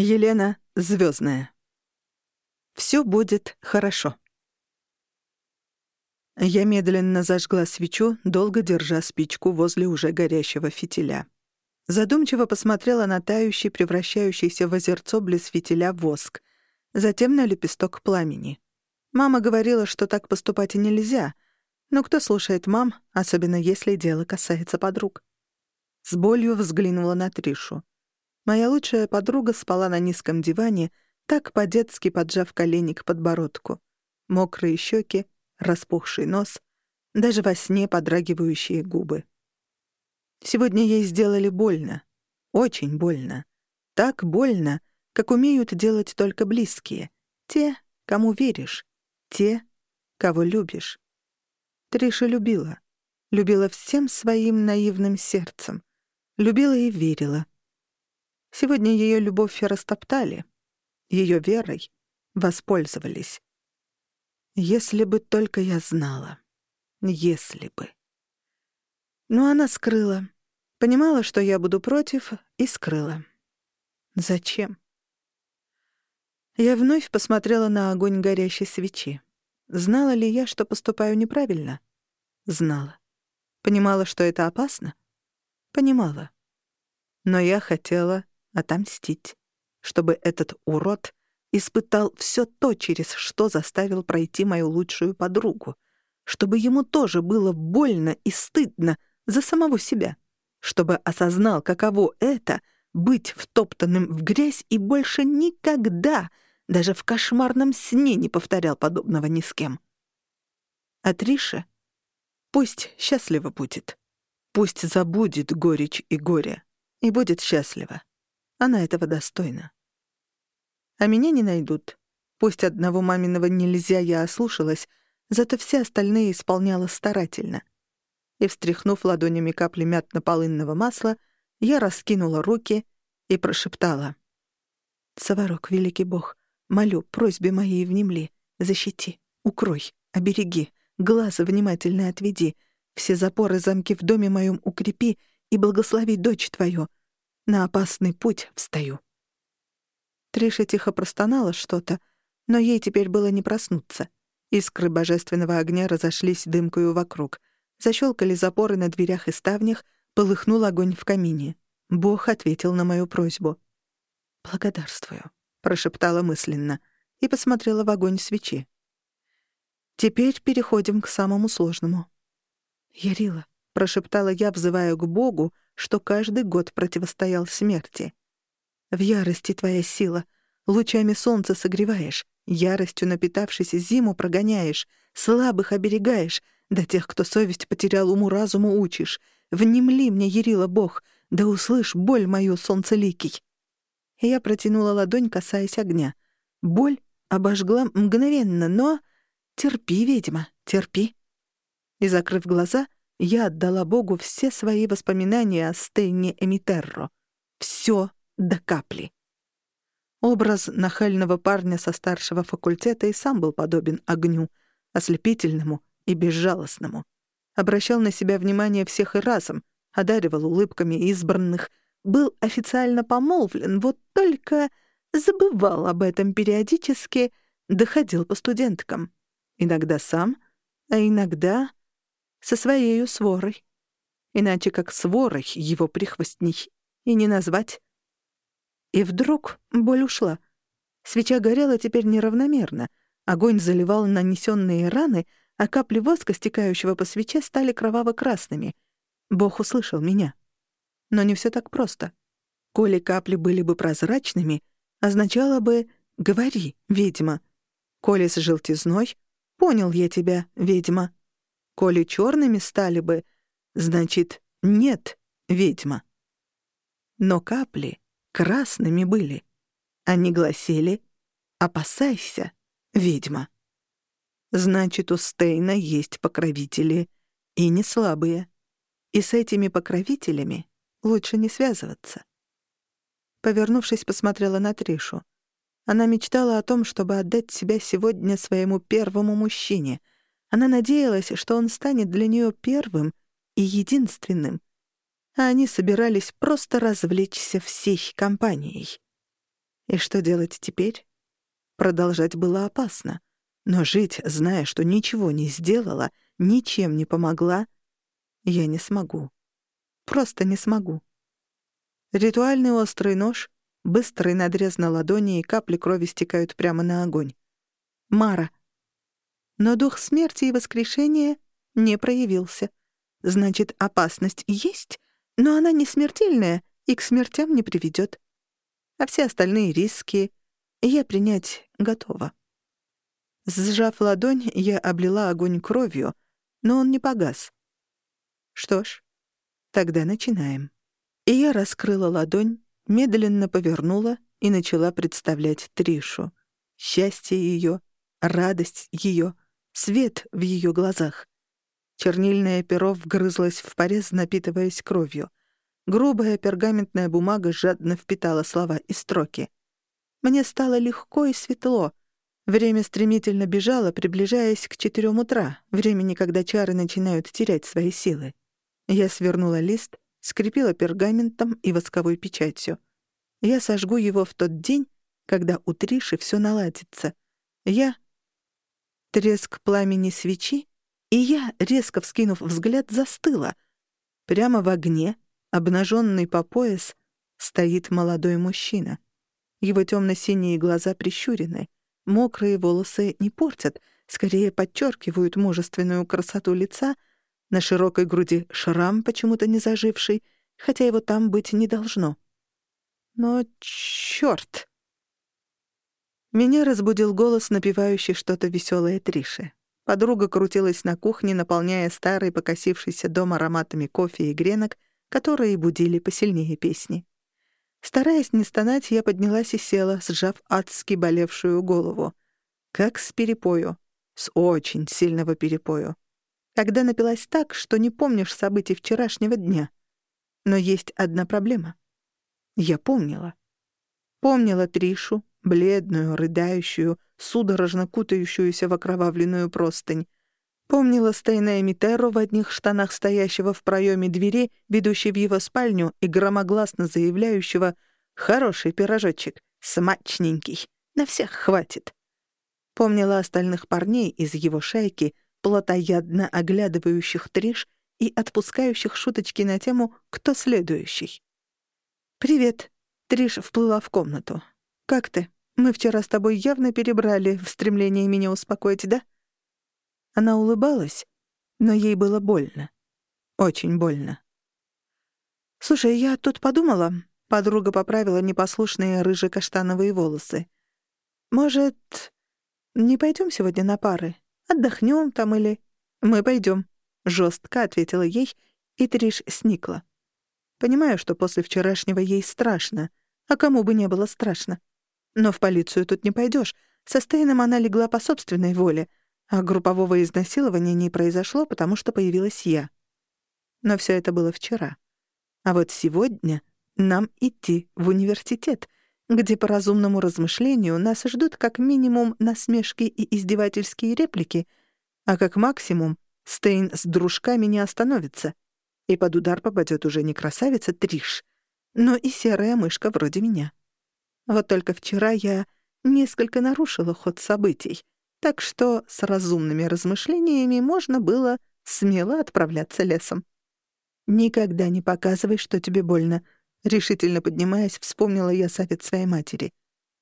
Елена Звездная. Все будет хорошо. Я медленно зажгла свечу, долго держа спичку возле уже горящего фитиля. Задумчиво посмотрела на тающий, превращающийся в озерцо близ фитиля воск, затем на лепесток пламени. Мама говорила, что так поступать и нельзя, но кто слушает мам, особенно если дело касается подруг? С болью взглянула на Тришу. Моя лучшая подруга спала на низком диване, так по-детски поджав колени к подбородку. Мокрые щеки, распухший нос, даже во сне подрагивающие губы. Сегодня ей сделали больно. Очень больно. Так больно, как умеют делать только близкие. Те, кому веришь. Те, кого любишь. Триша любила. Любила всем своим наивным сердцем. Любила и верила. Сегодня ее любовь растоптали. Ее верой воспользовались. Если бы только я знала. Если бы. Но она скрыла. Понимала, что я буду против, и скрыла. Зачем? Я вновь посмотрела на огонь горящей свечи. Знала ли я, что поступаю неправильно? Знала. Понимала, что это опасно? Понимала. Но я хотела отомстить, чтобы этот урод испытал все то, через что заставил пройти мою лучшую подругу, чтобы ему тоже было больно и стыдно за самого себя, чтобы осознал, каково это — быть втоптанным в грязь и больше никогда, даже в кошмарном сне не повторял подобного ни с кем. А Триша пусть счастлива будет, пусть забудет горечь и горе, и будет счастлива. Она этого достойна. А меня не найдут. Пусть одного маминого нельзя я ослушалась, зато все остальные исполняла старательно. И, встряхнув ладонями капли мятно-полынного масла, я раскинула руки и прошептала. «Саварок, великий бог, молю, просьбе моей внемли, защити, укрой, обереги, глаза внимательно отведи, все запоры замки в доме моем укрепи и благослови дочь твою, на опасный путь встаю». Триша тихо простонала что-то, но ей теперь было не проснуться. Искры божественного огня разошлись дымкою вокруг. Защелкали запоры на дверях и ставнях, полыхнул огонь в камине. Бог ответил на мою просьбу. «Благодарствую», — прошептала мысленно и посмотрела в огонь свечи. «Теперь переходим к самому сложному». «Ярила», — прошептала я, взывая к Богу, что каждый год противостоял смерти. «В ярости твоя сила. Лучами солнца согреваешь, яростью напитавшись зиму прогоняешь, слабых оберегаешь, да тех, кто совесть потерял, уму-разуму учишь. Внемли мне, Ярила Бог, да услышь боль мою, солнцеликий». Я протянула ладонь, касаясь огня. Боль обожгла мгновенно, но... Терпи, ведьма, терпи. И, закрыв глаза, я отдала Богу все свои воспоминания о Стейне Эмитерро. Все до капли. Образ нахального парня со старшего факультета и сам был подобен огню, ослепительному и безжалостному. Обращал на себя внимание всех и разом, одаривал улыбками избранных, был официально помолвлен, вот только забывал об этом периодически, доходил по студенткам. Иногда сам, а иногда со своею сворой. Иначе как сворой его прихвостней и не назвать. И вдруг боль ушла. Свеча горела теперь неравномерно. Огонь заливал нанесенные раны, а капли воска, стекающего по свече, стали кроваво-красными. Бог услышал меня. Но не все так просто. Коли капли были бы прозрачными, означало бы «говори, ведьма». Коли с желтизной «понял я тебя, ведьма». Коли черными стали бы, значит, нет, ведьма. Но капли красными были. Они гласили «Опасайся, ведьма». Значит, у Стейна есть покровители, и не слабые. И с этими покровителями лучше не связываться. Повернувшись, посмотрела на Тришу. Она мечтала о том, чтобы отдать себя сегодня своему первому мужчине — она надеялась, что он станет для нее первым и единственным, а они собирались просто развлечься всей компанией. И что делать теперь? Продолжать было опасно. Но жить, зная, что ничего не сделала, ничем не помогла, я не смогу. Просто не смогу. Ритуальный острый нож, быстрый надрез на ладони, и капли крови стекают прямо на огонь. Мара. Но дух смерти и воскрешения не проявился. Значит, опасность есть, но она не смертельная и к смертям не приведет. А все остальные риски я принять готова. Сжав ладонь, я облила огонь кровью, но он не погас. Что ж, тогда начинаем. И я раскрыла ладонь, медленно повернула и начала представлять Тришу. Счастье ее, радость ее, свет в ее глазах. Чернильное перо вгрызлось в порез, напитываясь кровью. Грубая пергаментная бумага жадно впитала слова и строки. Мне стало легко и светло. Время стремительно бежало, приближаясь к четырем утра, времени, когда чары начинают терять свои силы. Я свернула лист, скрепила пергаментом и восковой печатью. Я сожгу его в тот день, когда у Триши все наладится. Я... Треск пламени свечи и я, резко вскинув взгляд, застыла. Прямо в огне, обнаженный по пояс, стоит молодой мужчина. Его темно-синие глаза прищурены. Мокрые волосы не портят, скорее подчеркивают мужественную красоту лица. На широкой груди шрам, почему-то не заживший, хотя его там быть не должно. Но чёрт! Меня разбудил голос, напевающий что-то веселое Триши. Подруга крутилась на кухне, наполняя старый покосившийся дом ароматами кофе и гренок, которые будили посильнее песни. Стараясь не стонать, я поднялась и села, сжав адски болевшую голову. Как с перепою. С очень сильного перепою. Когда напилась так, что не помнишь событий вчерашнего дня. Но есть одна проблема. Я помнила. Помнила Тришу, бледную, рыдающую, судорожно кутающуюся в окровавленную простынь. Помнила Стейна Эмитеру в одних штанах, стоящего в проеме двери, ведущей в его спальню, и громогласно заявляющего «Хороший пирожочек, смачненький, на всех хватит». Помнила остальных парней из его шайки, плотоядно оглядывающих Триш и отпускающих шуточки на тему «Кто следующий?». «Привет», — Триш вплыла в комнату. «Как ты?» Мы вчера с тобой явно перебрали в стремлении меня успокоить, да?» Она улыбалась, но ей было больно. Очень больно. «Слушай, я тут подумала...» — подруга поправила непослушные рыже-каштановые волосы. «Может, не пойдем сегодня на пары? Отдохнем там или...» «Мы пойдем», — жестко ответила ей, и Триш сникла. Понимаю, что после вчерашнего ей страшно, а кому бы не было страшно. Но в полицию тут не пойдешь. Со Стейном она легла по собственной воле, а группового изнасилования не произошло, потому что появилась я. Но все это было вчера. А вот сегодня нам идти в университет, где по разумному размышлению нас ждут как минимум насмешки и издевательские реплики, а как максимум Стейн с дружками не остановится, и под удар попадет уже не красавица Триш, но и серая мышка вроде меня. Вот только вчера я несколько нарушила ход событий, так что с разумными размышлениями можно было смело отправляться лесом. «Никогда не показывай, что тебе больно», — решительно поднимаясь, вспомнила я совет своей матери.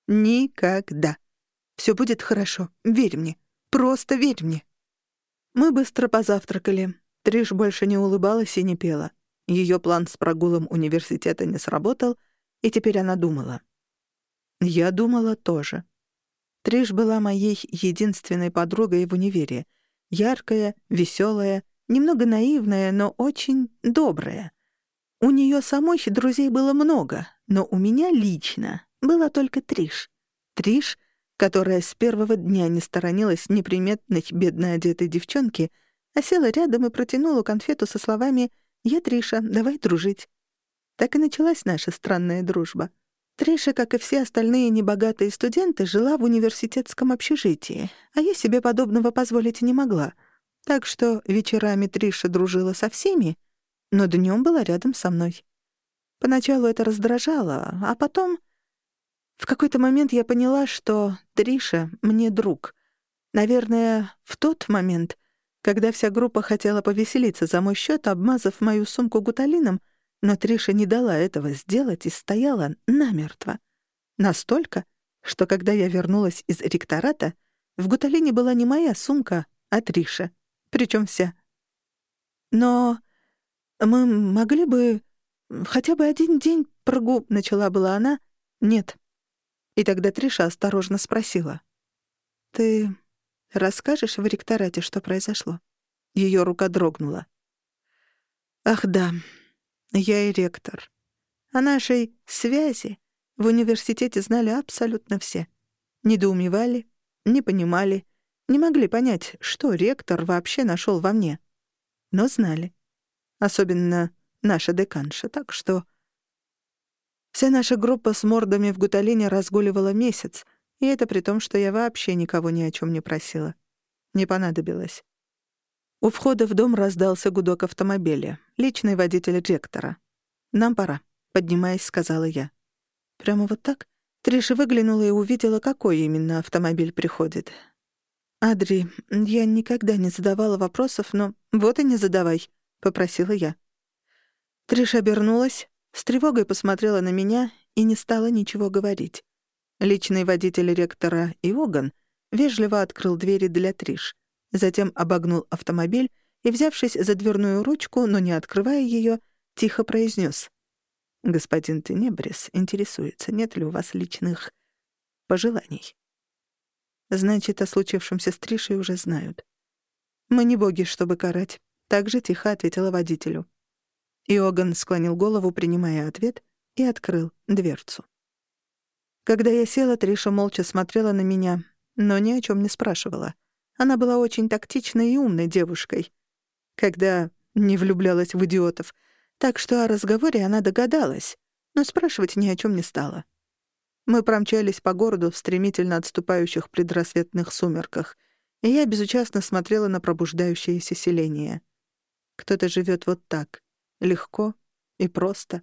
«Никогда. Все будет хорошо. Верь мне. Просто верь мне». Мы быстро позавтракали. Триш больше не улыбалась и не пела. Ее план с прогулом университета не сработал, и теперь она думала. Я думала тоже. Триш была моей единственной подругой в универе. Яркая, веселая, немного наивная, но очень добрая. У нее самой друзей было много, но у меня лично была только Триш. Триш, которая с первого дня не сторонилась неприметной бедно одетой девчонки, а села рядом и протянула конфету со словами «Я Триша, давай дружить». Так и началась наша странная дружба — Триша, как и все остальные небогатые студенты, жила в университетском общежитии, а я себе подобного позволить не могла. Так что вечерами Триша дружила со всеми, но днем была рядом со мной. Поначалу это раздражало, а потом... В какой-то момент я поняла, что Триша мне друг. Наверное, в тот момент, когда вся группа хотела повеселиться за мой счет, обмазав мою сумку гуталином, но Триша не дала этого сделать и стояла намертво. Настолько, что когда я вернулась из ректората, в гуталине была не моя сумка, а Триша. Причем вся. Но мы могли бы хотя бы один день прогу... Начала была она. Нет. И тогда Триша осторожно спросила. «Ты расскажешь в ректорате, что произошло?» Ее рука дрогнула. «Ах да, я и ректор. О нашей связи в университете знали абсолютно все. Недоумевали, не понимали, не могли понять, что ректор вообще нашел во мне. Но знали. Особенно наша деканша, так что... Вся наша группа с мордами в гуталине разгуливала месяц, и это при том, что я вообще никого ни о чем не просила. Не понадобилось. У входа в дом раздался гудок автомобиля. Личный водитель ректора. «Нам пора», — поднимаясь, сказала я. Прямо вот так? Триша выглянула и увидела, какой именно автомобиль приходит. «Адри, я никогда не задавала вопросов, но вот и не задавай», — попросила я. Триша обернулась, с тревогой посмотрела на меня и не стала ничего говорить. Личный водитель ректора Иоган вежливо открыл двери для Триш, затем обогнул автомобиль и, взявшись за дверную ручку, но не открывая ее, тихо произнес: «Господин Тенебрис интересуется, нет ли у вас личных пожеланий». Значит, о случившемся с Тришей уже знают. «Мы не боги, чтобы карать», — так же тихо ответила водителю. Иоганн склонил голову, принимая ответ, и открыл дверцу. Когда я села, Триша молча смотрела на меня, но ни о чем не спрашивала. Она была очень тактичной и умной девушкой. Когда не влюблялась в идиотов, так что о разговоре она догадалась, но спрашивать ни о чем не стала. Мы промчались по городу в стремительно отступающих предрассветных сумерках, и я безучастно смотрела на пробуждающееся селение. Кто-то живет вот так, легко и просто.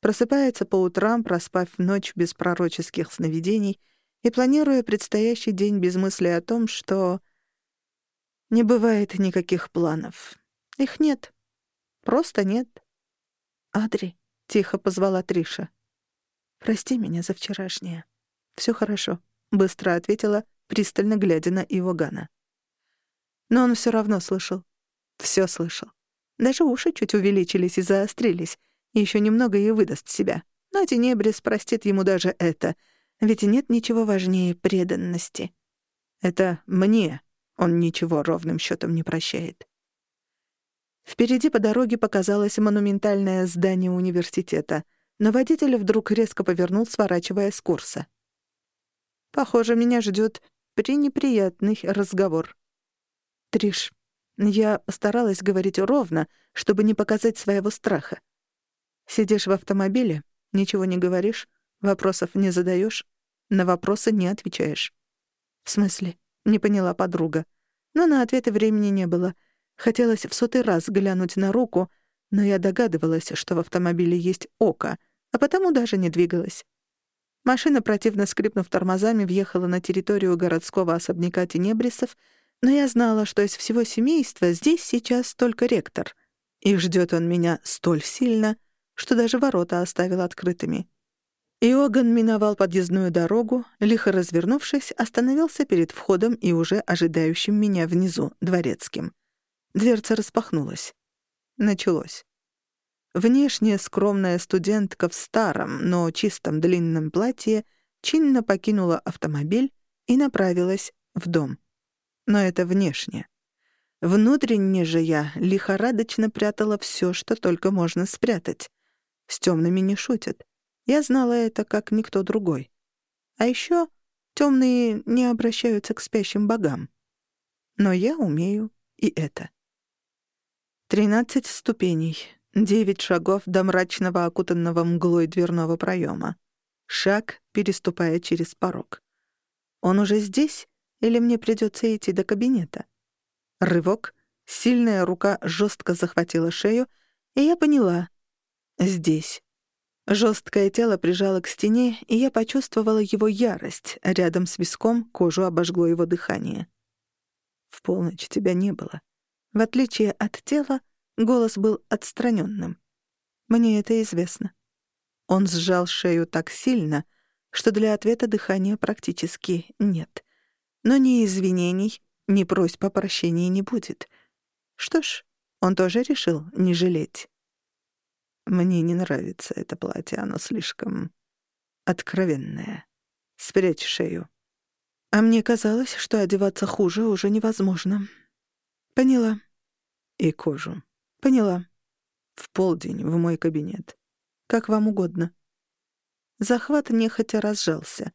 Просыпается по утрам, проспав ночь без пророческих сновидений и планируя предстоящий день без мысли о том, что не бывает никаких планов. Их нет. Просто нет. «Адри», — тихо позвала Триша. «Прости меня за вчерашнее». «Всё хорошо», — быстро ответила, пристально глядя на Ивогана. Но он всё равно слышал. Всё слышал. Даже уши чуть увеличились и заострились. Ещё немного и выдаст себя. Но Тенебрис простит ему даже это. Ведь нет ничего важнее преданности. Это мне он ничего ровным счётом не прощает. Впереди по дороге показалось монументальное здание университета, но водитель вдруг резко повернул, сворачивая с курса. «Похоже, меня ждет пренеприятный разговор». «Триш, я старалась говорить ровно, чтобы не показать своего страха. Сидишь в автомобиле, ничего не говоришь, вопросов не задаешь, на вопросы не отвечаешь». «В смысле?» — не поняла подруга. Но на ответы времени не было — Хотелось в сотый раз глянуть на руку, но я догадывалась, что в автомобиле есть око, а потому даже не двигалась. Машина, противно скрипнув тормозами, въехала на территорию городского особняка Тенебрисов, но я знала, что из всего семейства здесь сейчас только ректор. И ждет он меня столь сильно, что даже ворота оставил открытыми. Иоганн миновал подъездную дорогу, лихо развернувшись, остановился перед входом и уже ожидающим меня внизу, дворецким. Дверца распахнулась. Началось. Внешне скромная студентка в старом, но чистом длинном платье чинно покинула автомобиль и направилась в дом. Но это внешне. Внутренне же я лихорадочно прятала все, что только можно спрятать. С темными не шутят. Я знала это, как никто другой. А еще темные не обращаются к спящим богам. Но я умею и это. Тринадцать ступеней, девять шагов до мрачного окутанного мглой дверного проема. Шаг, переступая через порог. Он уже здесь или мне придется идти до кабинета? Рывок, сильная рука жестко захватила шею, и я поняла — здесь. Жесткое тело прижало к стене, и я почувствовала его ярость. Рядом с виском кожу обожгло его дыхание. «В полночь тебя не было». В отличие от тела, голос был отстраненным. Мне это известно. Он сжал шею так сильно, что для ответа дыхания практически нет. Но ни извинений, ни просьб о прощении не будет. Что ж, он тоже решил не жалеть. Мне не нравится это платье, оно слишком откровенное. Спрячь шею. А мне казалось, что одеваться хуже уже невозможно. Поняла. И кожу. Поняла. В полдень в мой кабинет. Как вам угодно. Захват нехотя разжался.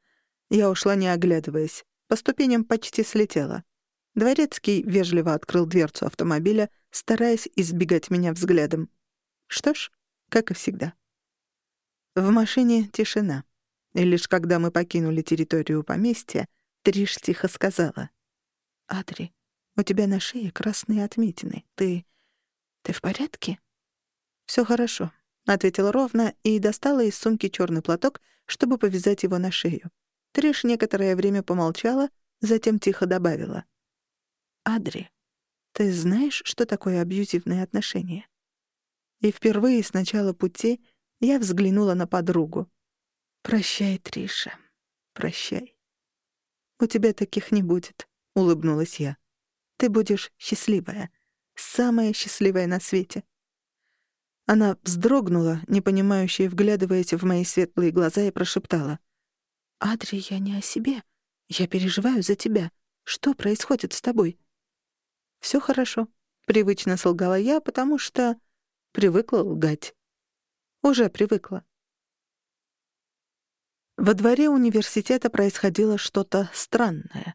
Я ушла, не оглядываясь. По ступеням почти слетела. Дворецкий вежливо открыл дверцу автомобиля, стараясь избегать меня взглядом. Что ж, как и всегда. В машине тишина. И лишь когда мы покинули территорию поместья, Триш тихо сказала. «Адри, у тебя на шее красные отметины. Ты... ты в порядке?» «Всё хорошо», — ответила ровно и достала из сумки чёрный платок, чтобы повязать его на шею. Триш некоторое время помолчала, затем тихо добавила. «Адри, ты знаешь, что такое абьюзивные отношения?» И впервые с начала пути я взглянула на подругу. «Прощай, Триша, прощай. У тебя таких не будет», — улыбнулась я. «Ты будешь счастливая, самая счастливая на свете». Она вздрогнула, непонимающе вглядываясь в мои светлые глаза, и прошептала. «Адри, я не о себе. Я переживаю за тебя. Что происходит с тобой?» «Всё хорошо», — привычно солгала я, потому что Привыкла лгать. Уже привыкла. Во дворе университета происходило что-то странное.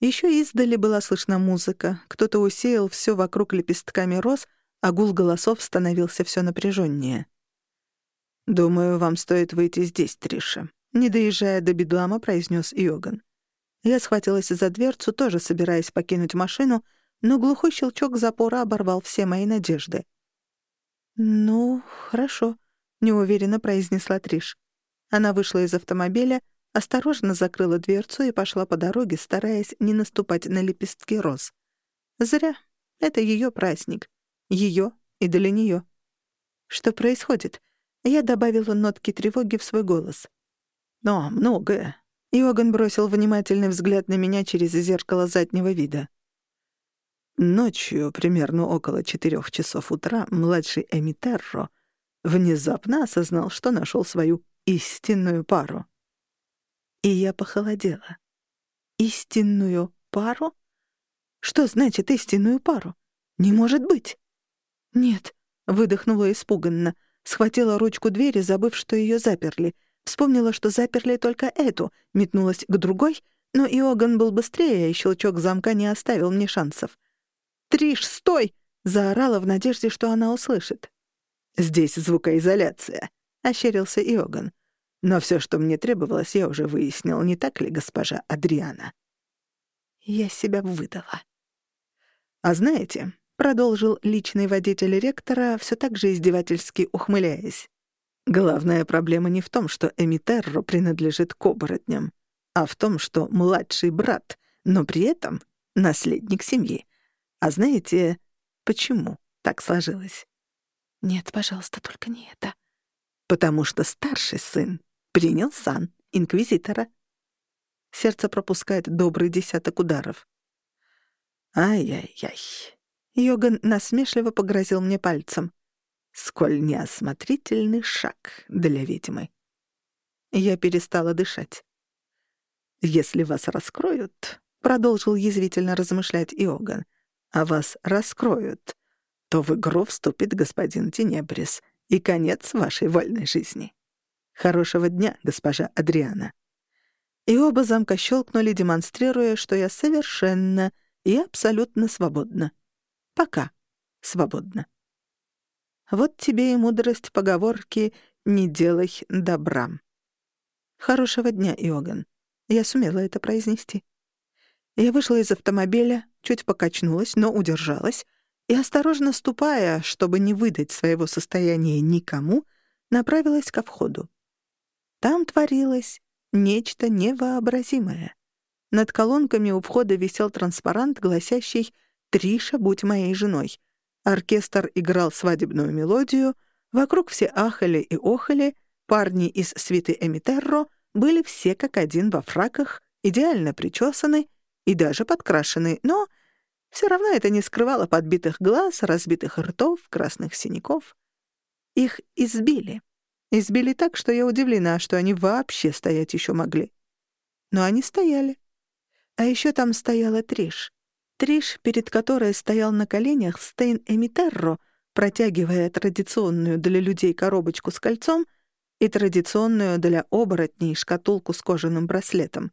Еще издали была слышна музыка, кто-то усеял все вокруг лепестками роз, а гул голосов становился все напряженнее. «Думаю, вам стоит выйти здесь, Триша», — не доезжая до бедлама, произнес Иоган. Я схватилась за дверцу, тоже собираясь покинуть машину, но глухой щелчок запора оборвал все мои надежды. «Ну, хорошо», — неуверенно произнесла Триш. Она вышла из автомобиля, осторожно закрыла дверцу и пошла по дороге, стараясь не наступать на лепестки роз. Зря. Это ее праздник. Ее и для нее. Что происходит? Я добавила нотки тревоги в свой голос. «Но многое». Иоганн бросил внимательный взгляд на меня через зеркало заднего вида. Ночью, примерно около четырех часов утра, младший Эмитерро внезапно осознал, что нашел свою истинную пару. И я похолодела. Истинную пару? Что значит истинную пару? Не может быть. Нет, выдохнула испуганно, схватила ручку двери, забыв, что ее заперли. Вспомнила, что заперли только эту, метнулась к другой, но Иоганн был быстрее, и щелчок замка не оставил мне шансов. «Триш, стой!» — заорала в надежде, что она услышит. «Здесь звукоизоляция», — ощерился Иоган. «Но все, что мне требовалось, я уже выяснил, не так ли, госпожа Адриана?» Я себя выдала. «А знаете», — продолжил личный водитель ректора, все так же издевательски ухмыляясь, «главная проблема не в том, что Эмитерро принадлежит к оборотням, а в том, что младший брат, но при этом наследник семьи. А знаете, почему так сложилось? Нет, пожалуйста, только не это. Потому что старший сын принял сан инквизитора. Сердце пропускает добрый десяток ударов. Ай-яй-яй. Йоган насмешливо погрозил мне пальцем. Сколь неосмотрительный шаг для ведьмы. Я перестала дышать. «Если вас раскроют», — продолжил язвительно размышлять Иоган, а вас раскроют, то в игру вступит господин Тенебрис и конец вашей вольной жизни. Хорошего дня, госпожа Адриана». И оба замка щелкнули, демонстрируя, что я совершенно и абсолютно свободна. Пока свободна. Вот тебе и мудрость поговорки «не делай добра». Хорошего дня, Иоган. Я сумела это произнести. Я вышла из автомобиля, чуть покачнулась, но удержалась, и, осторожно ступая, чтобы не выдать своего состояния никому, направилась ко входу. Там творилось нечто невообразимое. Над колонками у входа висел транспарант, гласящий «Триша, будь моей женой». Оркестр играл свадебную мелодию, вокруг все ахали и охали, парни из свиты Эмитерро были все как один во фраках, идеально причесаны и даже подкрашены, но все равно это не скрывало подбитых глаз, разбитых ртов, красных синяков. Их избили. Избили так, что я удивлена, что они вообще стоять еще могли. Но они стояли. А еще там стояла Триш. Триш, перед которой стоял на коленях Стейн Эмитерро, протягивая традиционную для людей коробочку с кольцом и традиционную для оборотней шкатулку с кожаным браслетом.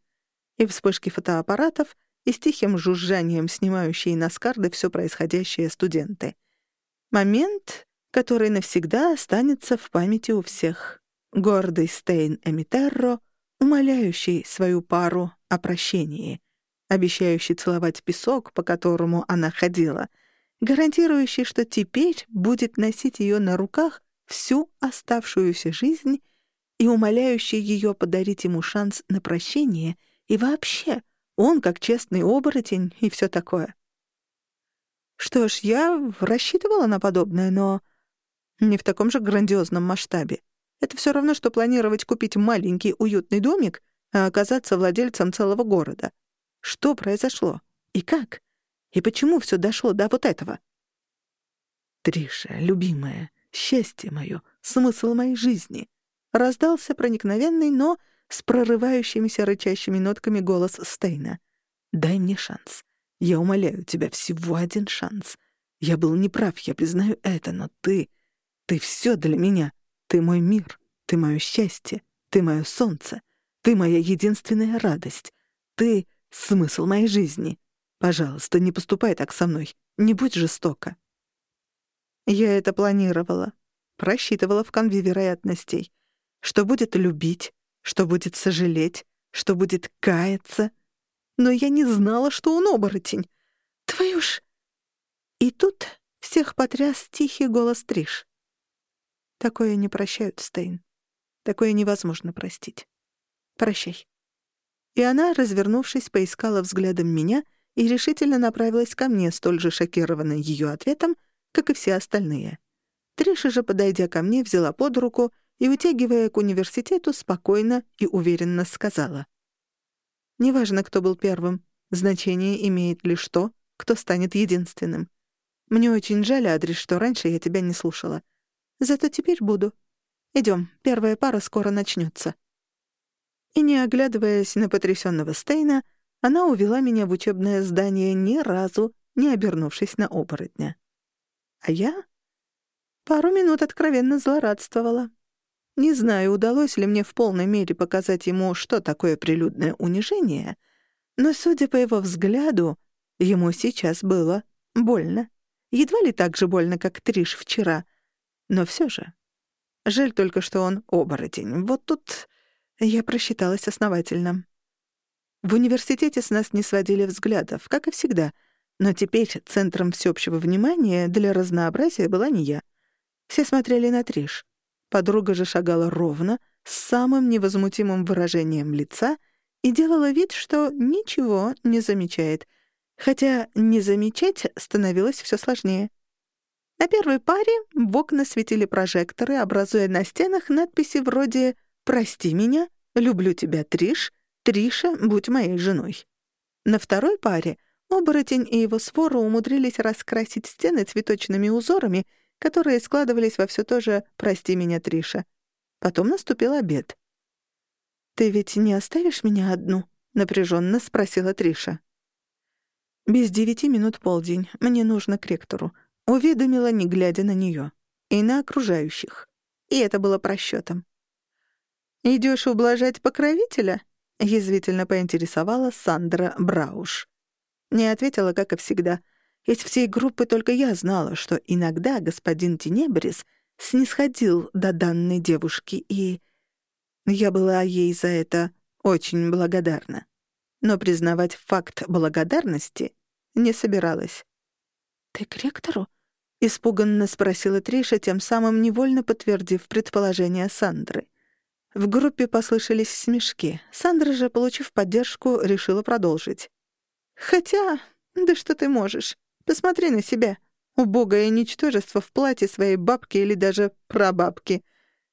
И вспышки фотоаппаратов, и с тихим жужжанием снимающие на скарды все происходящее студенты. Момент, который навсегда останется в памяти у всех. Гордый Стейн Эмитерро, умоляющий свою пару о прощении — обещающий целовать песок, по которому она ходила, гарантирующий, что теперь будет носить ее на руках всю оставшуюся жизнь и умоляющий ее подарить ему шанс на прощение и вообще, он как честный оборотень и все такое. Что ж, я рассчитывала на подобное, но не в таком же грандиозном масштабе. Это все равно, что планировать купить маленький уютный домик, а оказаться владельцем целого города — что произошло? И как? И почему все дошло до вот этого? «Триша, любимая, счастье мое, смысл моей жизни!» Раздался проникновенный, но с прорывающимися рычащими нотками голос Стейна. «Дай мне шанс. Я умоляю тебя, всего один шанс. Я был неправ, я признаю это, но ты... Ты все для меня. Ты мой мир, ты мое счастье, ты мое солнце, ты моя единственная радость. Ты смысл моей жизни. Пожалуйста, не поступай так со мной. Не будь жестока. Я это планировала. Просчитывала в конве вероятностей. Что будет любить, что будет сожалеть, что будет каяться. Но я не знала, что он оборотень. Твою ж... И тут всех потряс тихий голос Триш. Такое не прощают, Стейн. Такое невозможно простить. Прощай. И она, развернувшись, поискала взглядом меня и решительно направилась ко мне, столь же шокированная ее ответом, как и все остальные. Триша же, подойдя ко мне, взяла под руку и, утягивая к университету, спокойно и уверенно сказала. «Неважно, кто был первым, значение имеет лишь то, кто станет единственным. Мне очень жаль, Адрис, что раньше я тебя не слушала. Зато теперь буду. Идем, первая пара скоро начнется и, не оглядываясь на потрясённого Стейна, она увела меня в учебное здание ни разу, не обернувшись на оборотня. А я пару минут откровенно злорадствовала. Не знаю, удалось ли мне в полной мере показать ему, что такое прилюдное унижение, но, судя по его взгляду, ему сейчас было больно. Едва ли так же больно, как Триш вчера, но всё же. Жаль только, что он оборотень. Вот тут я просчиталась основательно. В университете с нас не сводили взглядов, как и всегда, но теперь центром всеобщего внимания для разнообразия была не я. Все смотрели на Триш. Подруга же шагала ровно, с самым невозмутимым выражением лица и делала вид, что ничего не замечает, хотя не замечать становилось все сложнее. На первой паре в окна светили прожекторы, образуя на стенах надписи вроде «Прости меня», «Люблю тебя, Триш», «Триша, будь моей женой». На второй паре оборотень и его свора умудрились раскрасить стены цветочными узорами, которые складывались во все то же «Прости меня, Триша». Потом наступил обед. «Ты ведь не оставишь меня одну?» — напряженно спросила Триша. «Без девяти минут полдень. Мне нужно к ректору», — уведомила, не глядя на нее. И на окружающих. И это было просчетом. «Идёшь ублажать покровителя?» — язвительно поинтересовала Сандра Брауш. Не ответила, как и всегда. Из всей группы только я знала, что иногда господин Тенебрис снисходил до данной девушки, и я была ей за это очень благодарна. Но признавать факт благодарности не собиралась. «Ты к ректору?» Испуганно спросила Триша, тем самым невольно подтвердив предположение Сандры. В группе послышались смешки. Сандра же, получив поддержку, решила продолжить. «Хотя, да что ты можешь? Посмотри на себя. Убогое ничтожество в платье своей бабки или даже прабабки.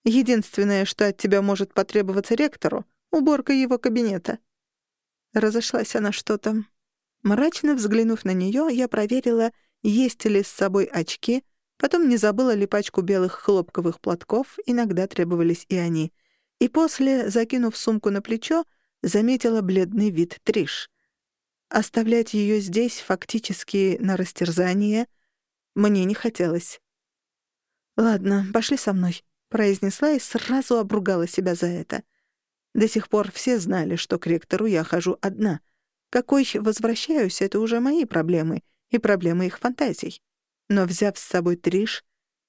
Единственное, что от тебя может потребоваться ректору — уборка его кабинета». Разошлась она что-то. Мрачно взглянув на неё, я проверила, есть ли с собой очки, потом не забыла ли пачку белых хлопковых платков, иногда требовались и они. И после, закинув сумку на плечо, заметила бледный вид Триш. Оставлять её здесь фактически на растерзание мне не хотелось. «Ладно, пошли со мной», — произнесла и сразу обругала себя за это. До сих пор все знали, что к ректору я хожу одна. Какой возвращаюсь — это уже мои проблемы — и проблемы их фантазий. Но, взяв с собой Триш,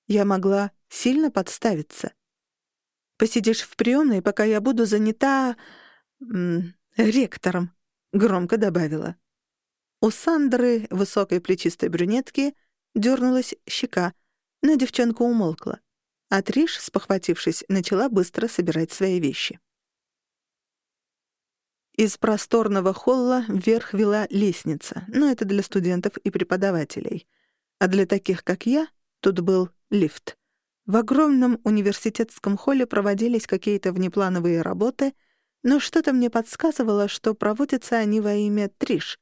я могла сильно подставиться. «Посидишь в приёмной, пока я буду занята... Ректором», — громко добавила. У Сандры, высокой плечистой брюнетки, дернулась щека, но девчонка умолкла. А Триш, спохватившись, начала быстро собирать свои вещи. Из просторного холла вверх вела лестница, но это для студентов и преподавателей. А для таких, как я, тут был лифт. В огромном университетском холле проводились какие-то внеплановые работы, но что-то мне подсказывало, что проводятся они во имя Триш.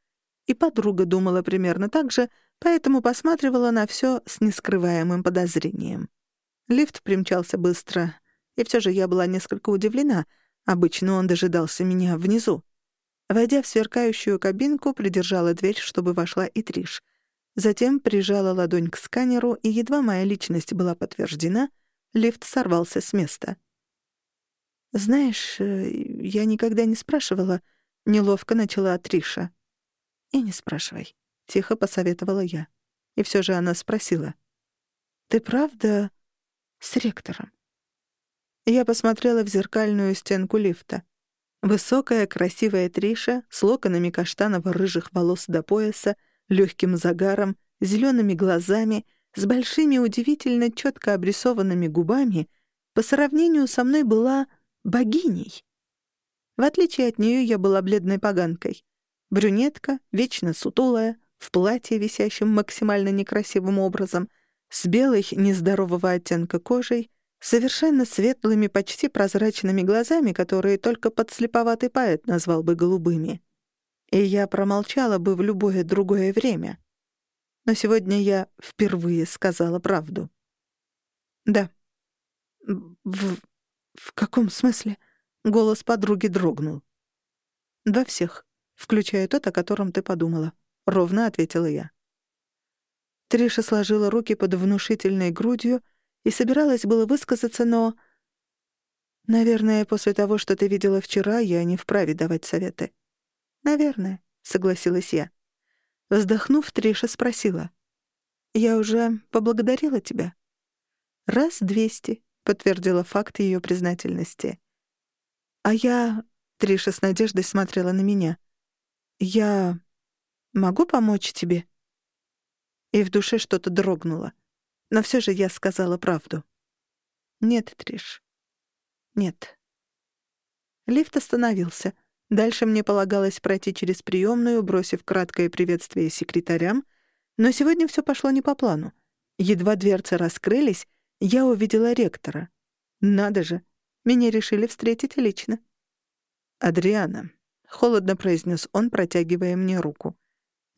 И подруга думала примерно так же, поэтому посматривала на всё с нескрываемым подозрением. Лифт примчался быстро, и всё же я была несколько удивлена. Обычно он дожидался меня внизу. Войдя в сверкающую кабинку, придержала дверь, чтобы вошла и Триш. Затем прижала ладонь к сканеру, и едва моя личность была подтверждена, лифт сорвался с места. «Знаешь, э, я никогда не спрашивала», — неловко начала Триша. «И не спрашивай», — тихо посоветовала я. И все же она спросила. «Ты правда с ректором?» Я посмотрела в зеркальную стенку лифта. Высокая, красивая Триша с локонами каштаново-рыжих волос до пояса, легким загаром, зелеными глазами, с большими удивительно четко обрисованными губами, по сравнению со мной была богиней. В отличие от нее я была бледной поганкой. Брюнетка, вечно сутулая, в платье, висящем максимально некрасивым образом, с белой нездорового оттенка кожей, совершенно светлыми, почти прозрачными глазами, которые только подслеповатый поэт назвал бы голубыми. И я промолчала бы в любое другое время. Но сегодня я впервые сказала правду. «Да». «В... в каком смысле?» — голос подруги дрогнул. «Во всех, включая тот, о котором ты подумала», — ровно ответила я. Триша сложила руки под внушительной грудью, и собиралась было высказаться, но... «Наверное, после того, что ты видела вчера, я не вправе давать советы». «Наверное», — согласилась я. Вздохнув, Триша спросила. «Я уже поблагодарила тебя?» «Раз двести», — подтвердила факт ее признательности. «А я...» — Триша с надеждой смотрела на меня. «Я... могу помочь тебе?» И в душе что-то дрогнуло. Но все же я сказала правду. «Нет, Триш. Нет». Лифт остановился. Дальше мне полагалось пройти через приемную, бросив краткое приветствие секретарям, но сегодня все пошло не по плану. Едва дверцы раскрылись, я увидела ректора. Надо же, меня решили встретить лично. «Адриана», — холодно произнес он, протягивая мне руку.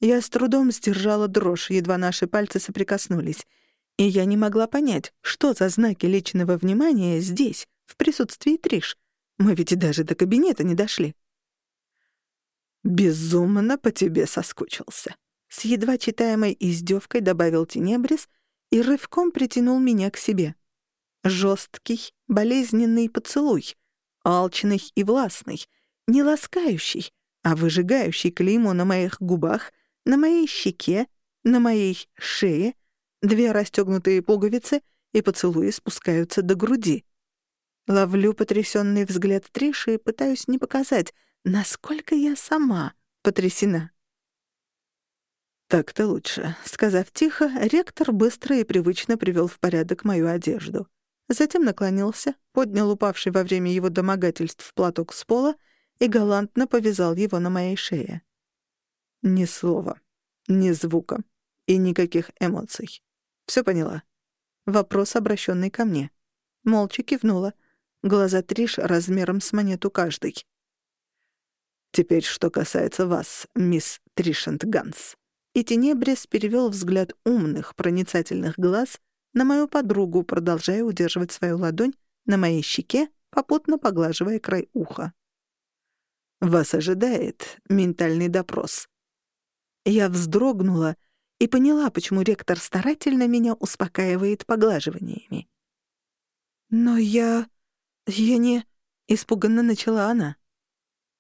Я с трудом сдержала дрожь, едва наши пальцы соприкоснулись — и я не могла понять, что за знаки личного внимания здесь, в присутствии Триш. Мы ведь и даже до кабинета не дошли. «Безумно по тебе соскучился», — с едва читаемой издевкой добавил Тенебрис и рывком притянул меня к себе. Жесткий, болезненный поцелуй, алчный и властный, не ласкающий, а выжигающий клеймо на моих губах, на моей щеке, на моей шее, Две расстегнутые пуговицы и поцелуи спускаются до груди. Ловлю потрясенный взгляд Триши и пытаюсь не показать, насколько я сама потрясена. «Так-то лучше», — сказав тихо, ректор быстро и привычно привел в порядок мою одежду. Затем наклонился, поднял упавший во время его домогательств платок с пола и галантно повязал его на моей шее. Ни слова, ни звука и никаких эмоций. Все поняла. Вопрос, обращенный ко мне. Молча кивнула. Глаза Триш размером с монету каждый. «Теперь, что касается вас, мисс Тришент Ганс». И Тенебрис перевел взгляд умных, проницательных глаз на мою подругу, продолжая удерживать свою ладонь на моей щеке, попутно поглаживая край уха. «Вас ожидает ментальный допрос». Я вздрогнула и поняла, почему ректор старательно меня успокаивает поглаживаниями. «Но я... я не...» — испуганно начала она.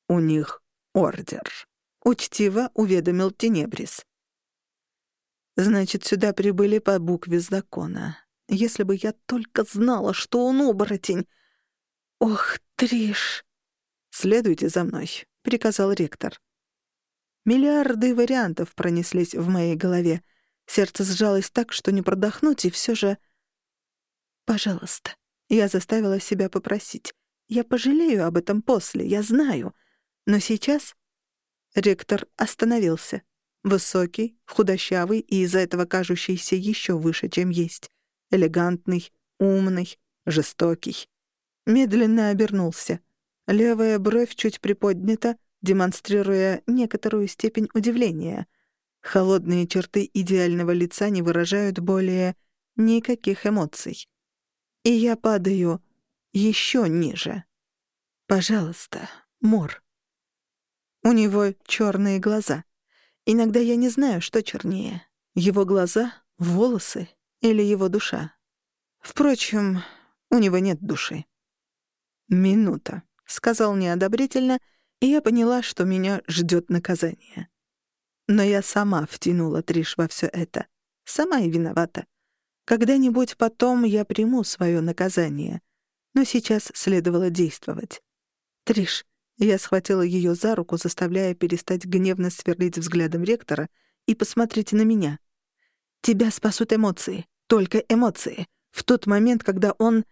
«У них ордер», — учтиво уведомил Тенебрис. «Значит, сюда прибыли по букве закона. Если бы я только знала, что он оборотень...» «Ох, Триш!» «Следуйте за мной», — приказал ректор. Миллиарды вариантов пронеслись в моей голове. Сердце сжалось так, что не продохнуть, и все же... «Пожалуйста». Я заставила себя попросить. Я пожалею об этом после, я знаю. Но сейчас... Ректор остановился. Высокий, худощавый и из-за этого кажущийся еще выше, чем есть. Элегантный, умный, жестокий. Медленно обернулся. Левая бровь чуть приподнята, демонстрируя некоторую степень удивления. Холодные черты идеального лица не выражают более никаких эмоций и я падаю еще ниже. Пожалуйста, Мор. У него черные глаза. Иногда я не знаю, что чернее. Его глаза, волосы или его душа. Впрочем, у него нет души. «Минута», — сказал неодобрительно, и я поняла, что меня ждет наказание. Но я сама втянула Триш во все это. Сама и виновата. Когда-нибудь потом я приму свое наказание. Но сейчас следовало действовать. Триш, я схватила ее за руку, заставляя перестать гневно сверлить взглядом ректора и посмотреть на меня. Тебя спасут эмоции, только эмоции. В тот момент, когда он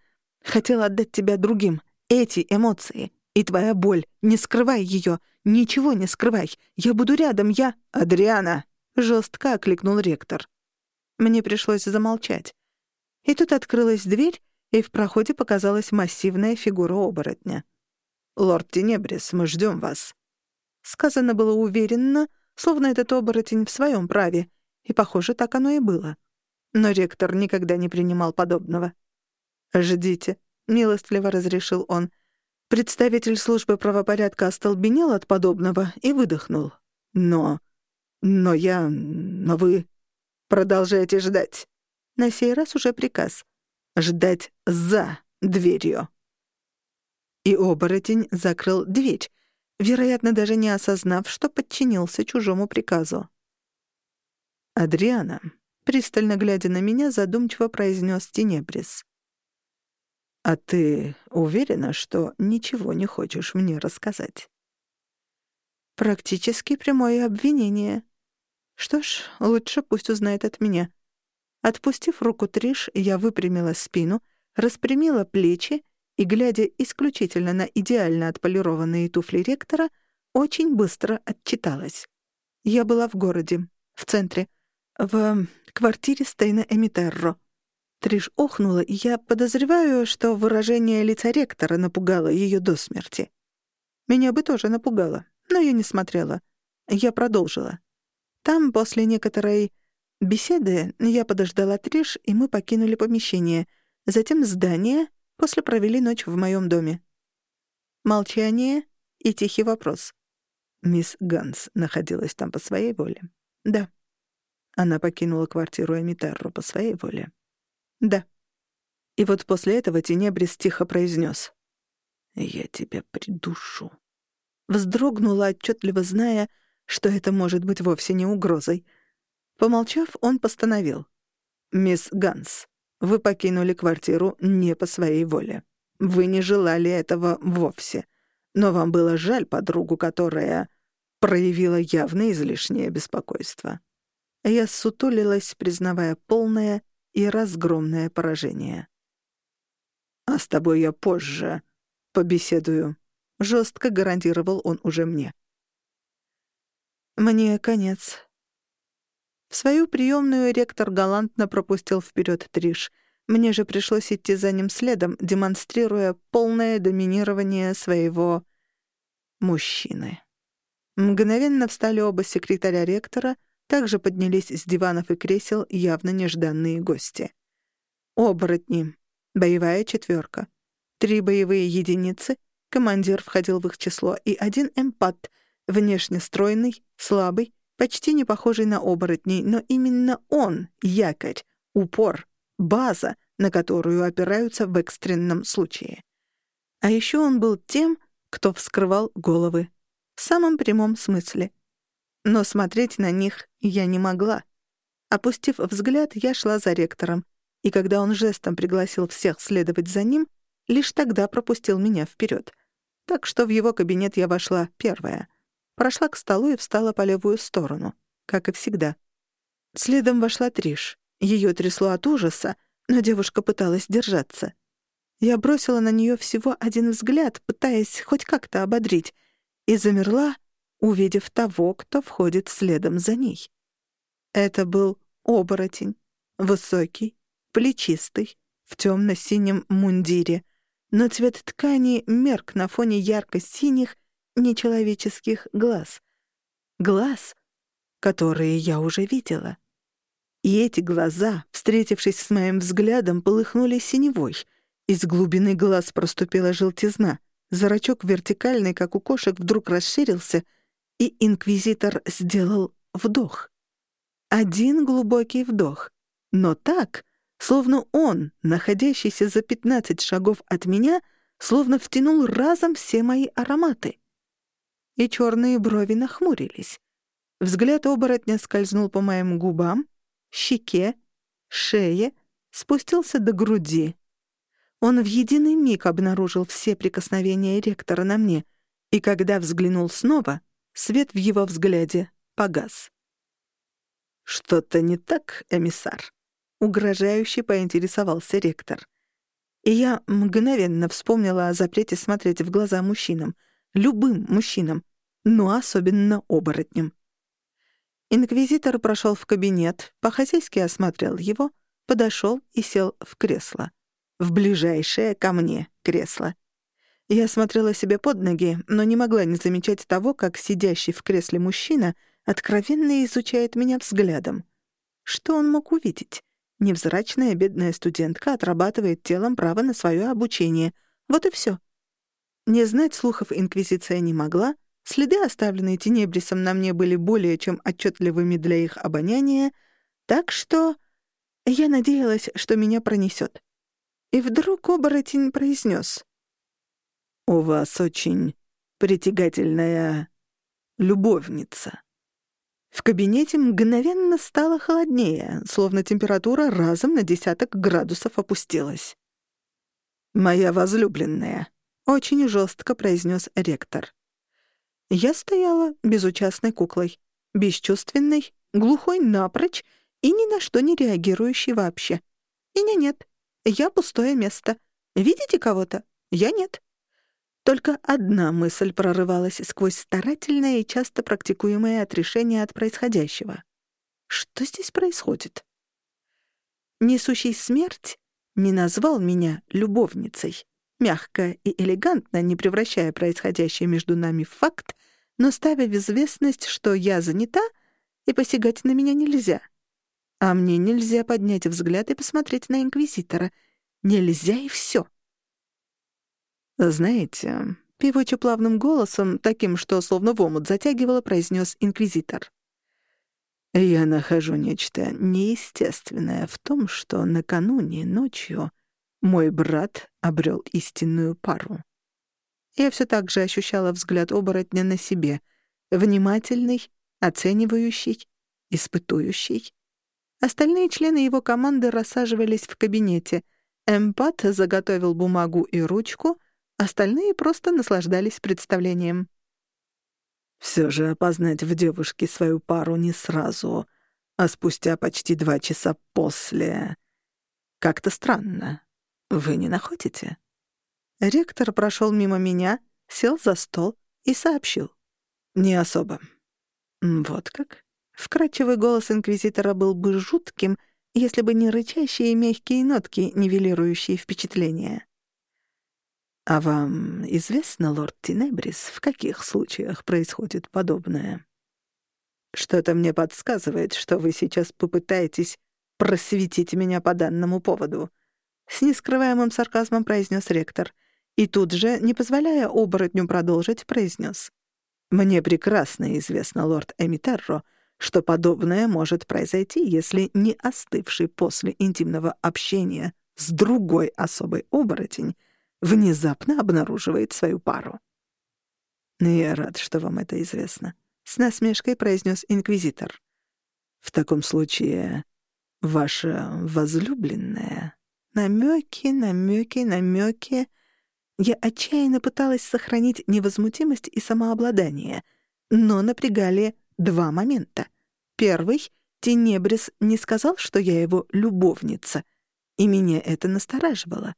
хотел отдать тебя другим, эти эмоции и твоя боль. Не скрывай ее, ничего не скрывай. Я буду рядом, я... Адриана! Жестко окликнул ректор. Мне пришлось замолчать. И тут открылась дверь, и в проходе показалась массивная фигура оборотня. «Лорд Тенебрис, мы ждем вас». Сказано было уверенно, словно этот оборотень в своем праве, и, похоже, так оно и было. Но ректор никогда не принимал подобного. «Ждите», — милостливо разрешил он. Представитель службы правопорядка остолбенел от подобного и выдохнул. «Но... но я... но вы...» Продолжайте ждать. На сей раз уже приказ. Ждать за дверью. И оборотень закрыл дверь, вероятно, даже не осознав, что подчинился чужому приказу. «Адриана», пристально глядя на меня, задумчиво произнес Тенебрис. «А ты уверена, что ничего не хочешь мне рассказать?» «Практически прямое обвинение», что ж, лучше пусть узнает от меня. Отпустив руку Триш, я выпрямила спину, распрямила плечи и, глядя исключительно на идеально отполированные туфли ректора, очень быстро отчиталась. Я была в городе, в центре, в квартире Стейна Эмитерро. Триш охнула, и я подозреваю, что выражение лица ректора напугало ее до смерти. Меня бы тоже напугало, но я не смотрела. Я продолжила. Там, после некоторой беседы, я подождала Триш, и мы покинули помещение. Затем здание, после провели ночь в моем доме. Молчание и тихий вопрос. Мисс Ганс находилась там по своей воле? Да. Она покинула квартиру Эмитарру по своей воле? Да. И вот после этого Тенебрис тихо произнес: «Я тебя придушу». Вздрогнула, отчетливо зная, что это может быть вовсе не угрозой. Помолчав, он постановил. «Мисс Ганс, вы покинули квартиру не по своей воле. Вы не желали этого вовсе. Но вам было жаль подругу, которая проявила явно излишнее беспокойство. Я сутулилась, признавая полное и разгромное поражение. «А с тобой я позже побеседую», — жестко гарантировал он уже мне. Мне конец. В свою приемную ректор галантно пропустил вперед Триш. Мне же пришлось идти за ним следом, демонстрируя полное доминирование своего мужчины. Мгновенно встали оба секретаря ректора, также поднялись с диванов и кресел явно нежданные гости. Оборотни. Боевая четверка. Три боевые единицы, командир входил в их число, и один эмпат, внешне стройный, слабый, почти не похожий на оборотней, но именно он — якорь, упор, база, на которую опираются в экстренном случае. А еще он был тем, кто вскрывал головы. В самом прямом смысле. Но смотреть на них я не могла. Опустив взгляд, я шла за ректором, и когда он жестом пригласил всех следовать за ним, лишь тогда пропустил меня вперед. Так что в его кабинет я вошла первая — прошла к столу и встала по левую сторону, как и всегда. Следом вошла Триш. Ее трясло от ужаса, но девушка пыталась держаться. Я бросила на нее всего один взгляд, пытаясь хоть как-то ободрить, и замерла, увидев того, кто входит следом за ней. Это был оборотень, высокий, плечистый, в темно-синем мундире, но цвет ткани мерк на фоне ярко-синих нечеловеческих глаз. Глаз, которые я уже видела. И эти глаза, встретившись с моим взглядом, полыхнули синевой. Из глубины глаз проступила желтизна. Зрачок вертикальный, как у кошек, вдруг расширился, и инквизитор сделал вдох. Один глубокий вдох. Но так, словно он, находящийся за пятнадцать шагов от меня, словно втянул разом все мои ароматы и черные брови нахмурились. Взгляд оборотня скользнул по моим губам, щеке, шее, спустился до груди. Он в единый миг обнаружил все прикосновения ректора на мне, и когда взглянул снова, свет в его взгляде погас. «Что-то не так, эмиссар?» — угрожающе поинтересовался ректор. И я мгновенно вспомнила о запрете смотреть в глаза мужчинам, любым мужчинам, но особенно оборотням. Инквизитор прошел в кабинет, по-хозяйски осмотрел его, подошел и сел в кресло. В ближайшее ко мне кресло. Я смотрела себе под ноги, но не могла не замечать того, как сидящий в кресле мужчина откровенно изучает меня взглядом. Что он мог увидеть? Невзрачная бедная студентка отрабатывает телом право на свое обучение. Вот и все. Не знать слухов Инквизиция не могла — Следы, оставленные Тенебрисом, на мне были более чем отчетливыми для их обоняния, так что я надеялась, что меня пронесет. И вдруг оборотень произнес: «У вас очень притягательная любовница». В кабинете мгновенно стало холоднее, словно температура разом на десяток градусов опустилась. «Моя возлюбленная», — очень жестко произнес ректор. Я стояла безучастной куклой, бесчувственной, глухой напрочь и ни на что не реагирующей вообще. Меня нет. Я пустое место. Видите кого-то? Я нет. Только одна мысль прорывалась сквозь старательное и часто практикуемое отрешение от происходящего. Что здесь происходит? Несущий смерть не назвал меня любовницей, мягко и элегантно, не превращая происходящее между нами в факт, но ставя в известность, что я занята, и посягать на меня нельзя. А мне нельзя поднять взгляд и посмотреть на Инквизитора. Нельзя и все. «Знаете...» — певуче плавным голосом, таким, что словно в омут затягивало, произнес Инквизитор. «Я нахожу нечто неестественное в том, что накануне ночью мой брат обрел истинную пару. Я все так же ощущала взгляд оборотня на себе. Внимательный, оценивающий, испытующий. Остальные члены его команды рассаживались в кабинете. Эмпат заготовил бумагу и ручку, остальные просто наслаждались представлением. Все же опознать в девушке свою пару не сразу. а спустя почти два часа после. Как-то странно. Вы не находите?» Ректор прошел мимо меня, сел за стол и сообщил. «Не особо». «Вот как?» Вкрадчивый голос инквизитора был бы жутким, если бы не рычащие мягкие нотки, нивелирующие впечатление. «А вам известно, лорд Тинебрис, в каких случаях происходит подобное?» «Что-то мне подсказывает, что вы сейчас попытаетесь просветить меня по данному поводу», — с нескрываемым сарказмом произнес ректор. И тут же, не позволяя оборотню продолжить, произнес. «Мне прекрасно известно, лорд Эмитерро, что подобное может произойти, если не остывший после интимного общения с другой особой оборотень внезапно обнаруживает свою пару. «Я рад, что вам это известно», — с насмешкой произнес инквизитор. «В таком случае ваша возлюбленная...» Намёки, намёки, намёки. Я отчаянно пыталась сохранить невозмутимость и самообладание, но напрягали два момента. Первый — Тенебрис не сказал, что я его любовница, и меня это настораживало.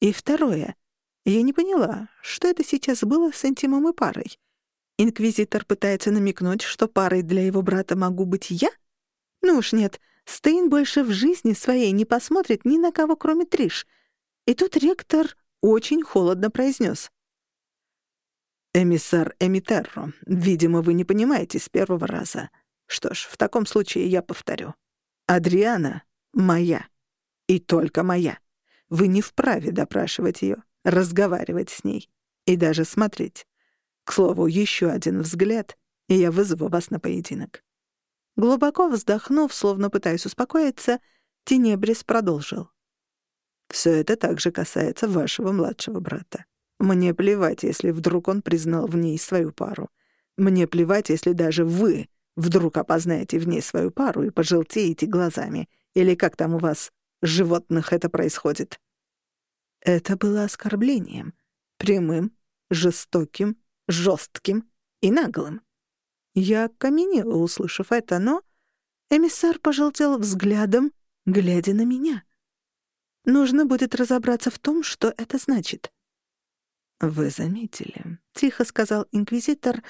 И второе — я не поняла, что это сейчас было с интимом и парой. Инквизитор пытается намекнуть, что парой для его брата могу быть я? Ну уж нет, Стейн больше в жизни своей не посмотрит ни на кого, кроме Триш. И тут ректор очень холодно произнес. «Эмиссар Эмитерро, видимо, вы не понимаете с первого раза. Что ж, в таком случае я повторю. Адриана моя. И только моя. Вы не вправе допрашивать ее, разговаривать с ней и даже смотреть. К слову, еще один взгляд, и я вызову вас на поединок». Глубоко вздохнув, словно пытаясь успокоиться, Тенебрис продолжил. «Все это также касается вашего младшего брата. Мне плевать, если вдруг он признал в ней свою пару. Мне плевать, если даже вы вдруг опознаете в ней свою пару и пожелтеете глазами. Или как там у вас, животных, это происходит. Это было оскорблением. Прямым, жестоким, жестким и наглым. Я каменела, услышав это, но эмиссар пожелтел взглядом, глядя на меня. Нужно будет разобраться в том, что это значит. «Вы заметили», — тихо сказал инквизитор,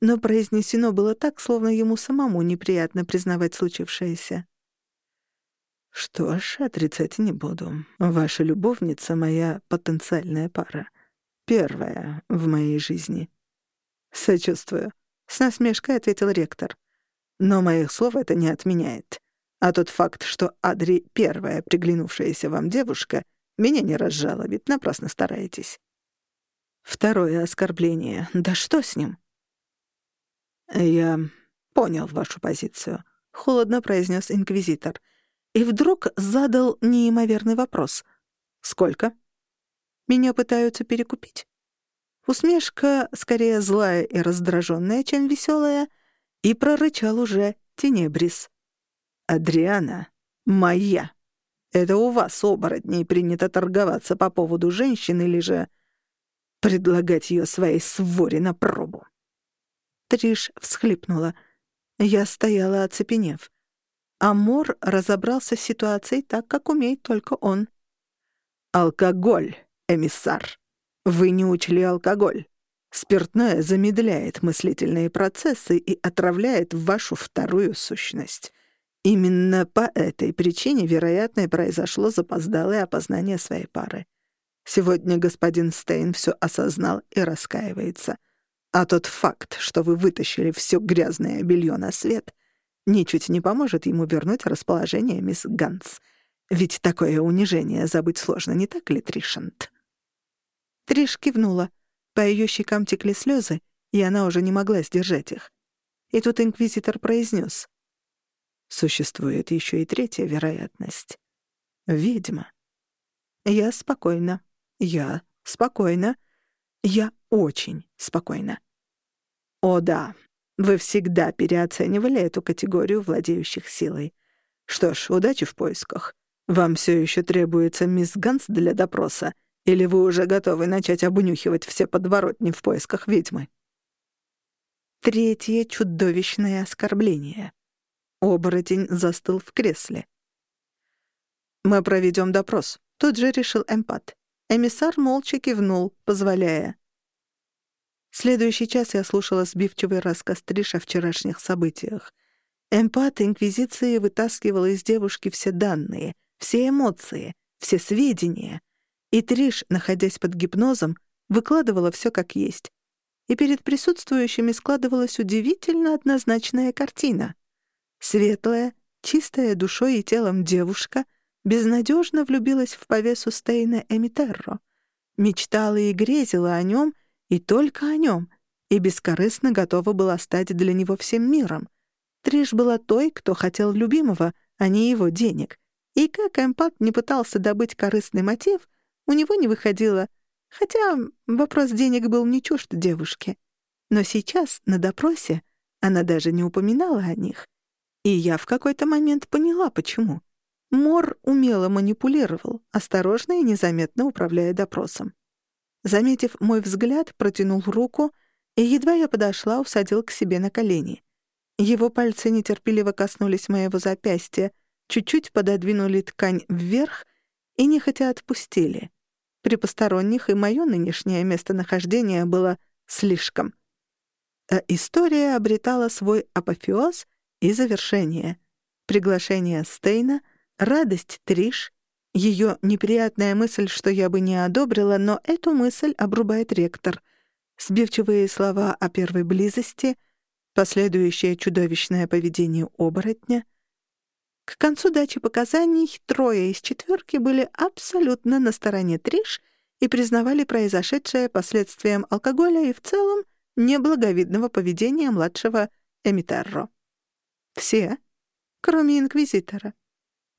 но произнесено было так, словно ему самому неприятно признавать случившееся. «Что ж, отрицать не буду. Ваша любовница — моя потенциальная пара. Первая в моей жизни». «Сочувствую», — с насмешкой ответил ректор. «Но моих слов это не отменяет. А тот факт, что Адри — первая приглянувшаяся вам девушка, меня не разжалобит, напрасно стараетесь». Второе оскорбление. Да что с ним? «Я понял вашу позицию», — холодно произнес инквизитор. И вдруг задал неимоверный вопрос. «Сколько?» «Меня пытаются перекупить?» Усмешка, скорее злая и раздраженная, чем веселая, и прорычал уже Тенебрис. «Адриана, моя. Это у вас, оборотней, принято торговаться по поводу женщин или же предлагать ее своей своре на пробу. Триш всхлипнула. Я стояла, оцепенев. Амор разобрался с ситуацией так, как умеет только он. «Алкоголь, эмиссар. Вы не учли алкоголь. Спиртное замедляет мыслительные процессы и отравляет вашу вторую сущность. Именно по этой причине, вероятно, и произошло запоздалое опознание своей пары. Сегодня господин Стейн все осознал и раскаивается. А тот факт, что вы вытащили все грязное белье на свет, ничуть не поможет ему вернуть расположение мисс Ганс. Ведь такое унижение забыть сложно, не так ли, Тришант? Триш кивнула. По ее щекам текли слезы, и она уже не могла сдержать их. И тут инквизитор произнес: Существует еще и третья вероятность. Ведьма. Я спокойна. Я спокойна. Я очень спокойна. О да, вы всегда переоценивали эту категорию владеющих силой. Что ж, удачи в поисках. Вам все еще требуется мисс Ганс для допроса, или вы уже готовы начать обнюхивать все подворотни в поисках ведьмы? Третье чудовищное оскорбление. Оборотень застыл в кресле. «Мы проведем допрос», — тут же решил эмпат. Эмиссар молча кивнул, позволяя. Следующий час я слушала сбивчивый рассказ Триш о вчерашних событиях. Эмпат Инквизиции вытаскивала из девушки все данные, все эмоции, все сведения. И Триш, находясь под гипнозом, выкладывала все как есть. И перед присутствующими складывалась удивительно однозначная картина. Светлая, чистая душой и телом девушка безнадежно влюбилась в повесу Стейна Эмитерро, мечтала и грезила о нем — и только о нем, и бескорыстно готова была стать для него всем миром. Триш была той, кто хотел любимого, а не его денег. И как эмпат не пытался добыть корыстный мотив, у него не выходило, хотя вопрос денег был не чужд девушке. Но сейчас, на допросе, она даже не упоминала о них. И я в какой-то момент поняла, почему. Мор умело манипулировал, осторожно и незаметно управляя допросом. Заметив мой взгляд, протянул руку, и едва я подошла, усадил к себе на колени. Его пальцы нетерпеливо коснулись моего запястья, чуть-чуть пододвинули ткань вверх и нехотя отпустили. При посторонних и мое нынешнее местонахождение было слишком. А история обретала свой апофеоз и завершение. Приглашение Стейна, радость Триш, ее неприятная мысль, что я бы не одобрила, но эту мысль обрубает ректор. Сбивчивые слова о первой близости, последующее чудовищное поведение оборотня. К концу дачи показаний трое из четверки были абсолютно на стороне Триш и признавали произошедшее последствием алкоголя и в целом неблаговидного поведения младшего Эмитарро. Все, кроме инквизитора.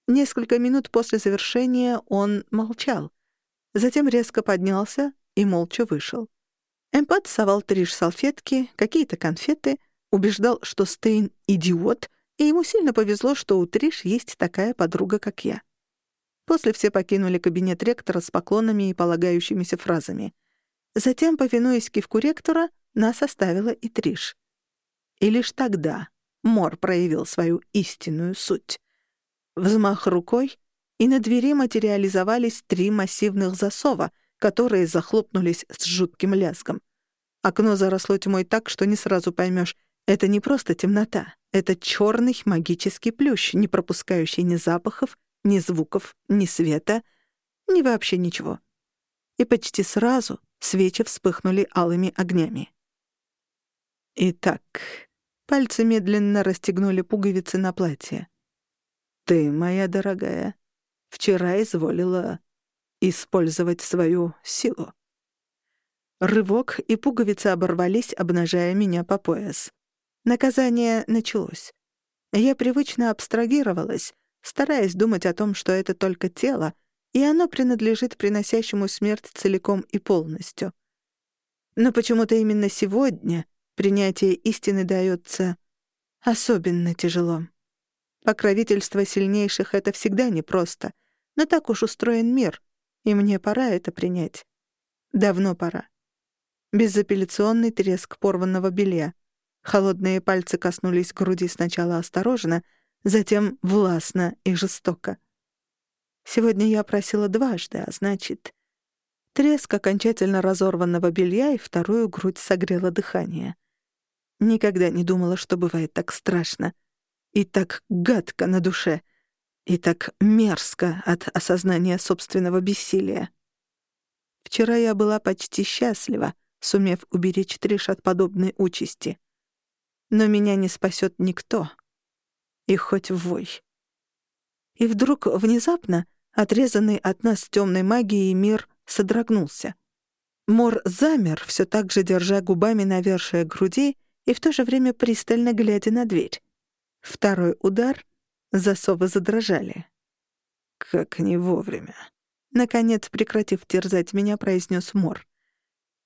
Несколько минут после завершения он молчал. Затем резко поднялся и молча вышел. Эмпат совал Триш салфетки, какие-то конфеты, убеждал, что Стейн — идиот, и ему сильно повезло, что у Триш есть такая подруга, как я. После все покинули кабинет ректора с поклонами и полагающимися фразами. Затем, повинуясь кивку ректора, нас оставила и Триш. И лишь тогда Мор проявил свою истинную суть. Взмах рукой, и на двери материализовались три массивных засова, которые захлопнулись с жутким лязгом. Окно заросло тьмой так, что не сразу поймешь, это не просто темнота, это черный магический плющ, не пропускающий ни запахов, ни звуков, ни света, ни вообще ничего. И почти сразу свечи вспыхнули алыми огнями. Итак, пальцы медленно расстегнули пуговицы на платье. Ты, моя дорогая, вчера изволила использовать свою силу. Рывок, и пуговицы оборвались, обнажая меня по пояс. Наказание началось. Я привычно абстрагировалась, стараясь думать о том, что это только тело, и оно принадлежит приносящему смерть целиком и полностью. Но почему-то именно сегодня принятие истины дается особенно тяжело. Покровительство сильнейших — это всегда непросто. Но так уж устроен мир, и мне пора это принять. Давно пора. Безапелляционный треск порванного белья. Холодные пальцы коснулись груди сначала осторожно, затем властно и жестоко. Сегодня я просила дважды, а значит... Треск окончательно разорванного белья и вторую грудь согрело дыхание. Никогда не думала, что бывает так страшно — и так гадко на душе, и так мерзко от осознания собственного бессилия. Вчера я была почти счастлива, сумев уберечь Триш от подобной участи. Но меня не спасет никто. И хоть вой. И вдруг, внезапно, отрезанный от нас темной магией мир содрогнулся. Мор замер, все так же держа губами навершие груди и в то же время пристально глядя на дверь. Второй удар, засовы задрожали. «Как не вовремя!» Наконец, прекратив терзать меня, произнес Мор.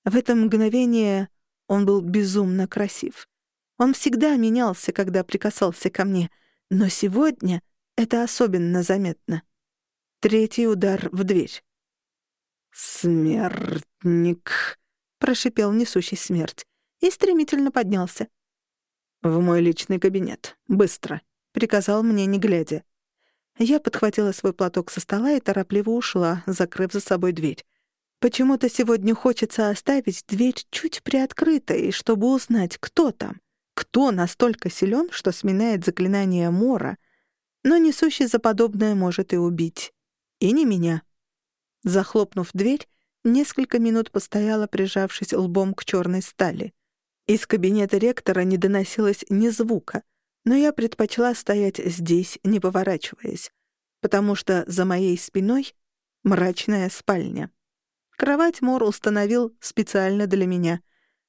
В это мгновение он был безумно красив. Он всегда менялся, когда прикасался ко мне, но сегодня это особенно заметно. Третий удар в дверь. «Смертник!» — прошипел несущий смерть и стремительно поднялся. «В мой личный кабинет. Быстро!» приказал мне, не глядя. Я подхватила свой платок со стола и торопливо ушла, закрыв за собой дверь. Почему-то сегодня хочется оставить дверь чуть приоткрытой, чтобы узнать, кто там, кто настолько силен, что сминает заклинание Мора, но несущий за подобное может и убить. И не меня. Захлопнув дверь, несколько минут постояла, прижавшись лбом к черной стали. Из кабинета ректора не доносилось ни звука — но я предпочла стоять здесь, не поворачиваясь, потому что за моей спиной мрачная спальня. Кровать Мор установил специально для меня.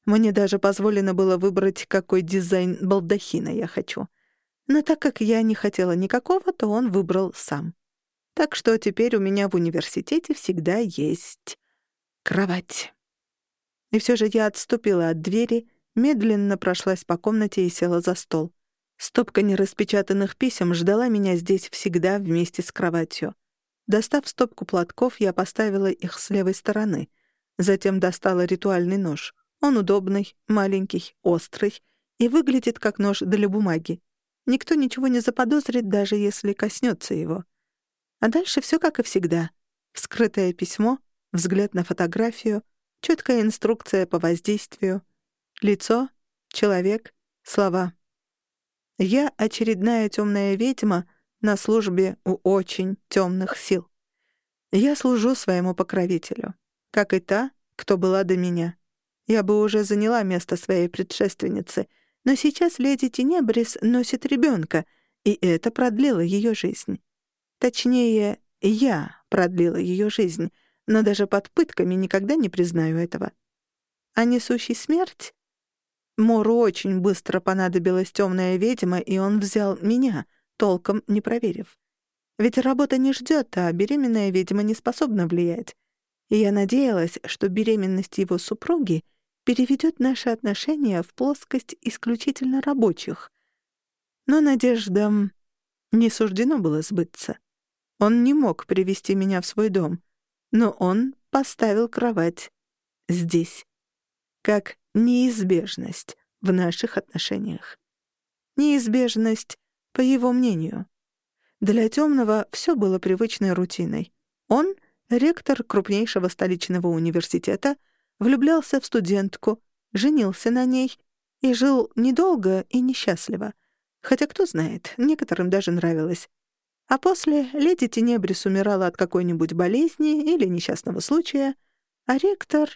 Мне даже позволено было выбрать, какой дизайн балдахина я хочу. Но так как я не хотела никакого, то он выбрал сам. Так что теперь у меня в университете всегда есть кровать. И все же я отступила от двери, медленно прошлась по комнате и села за стол. Стопка нераспечатанных писем ждала меня здесь всегда вместе с кроватью. Достав стопку платков, я поставила их с левой стороны. Затем достала ритуальный нож. Он удобный, маленький, острый и выглядит как нож для бумаги. Никто ничего не заподозрит, даже если коснется его. А дальше все как и всегда. Вскрытое письмо, взгляд на фотографию, четкая инструкция по воздействию, лицо, человек, слова. Я очередная темная ведьма на службе у очень темных сил. Я служу своему покровителю, как и та, кто была до меня. Я бы уже заняла место своей предшественницы, но сейчас леди Тенебрис носит ребенка, и это продлило ее жизнь. Точнее, я продлила ее жизнь, но даже под пытками никогда не признаю этого. А несущий смерть Мору очень быстро понадобилась темная ведьма, и он взял меня, толком не проверив. Ведь работа не ждет, а беременная ведьма не способна влиять. И я надеялась, что беременность его супруги переведет наши отношения в плоскость исключительно рабочих. Но надеждам не суждено было сбыться. Он не мог привести меня в свой дом, но он поставил кровать здесь, как неизбежность в наших отношениях. Неизбежность, по его мнению. Для темного все было привычной рутиной. Он, ректор крупнейшего столичного университета, влюблялся в студентку, женился на ней и жил недолго и несчастливо. Хотя, кто знает, некоторым даже нравилось. А после леди Тенебрис умирала от какой-нибудь болезни или несчастного случая, а ректор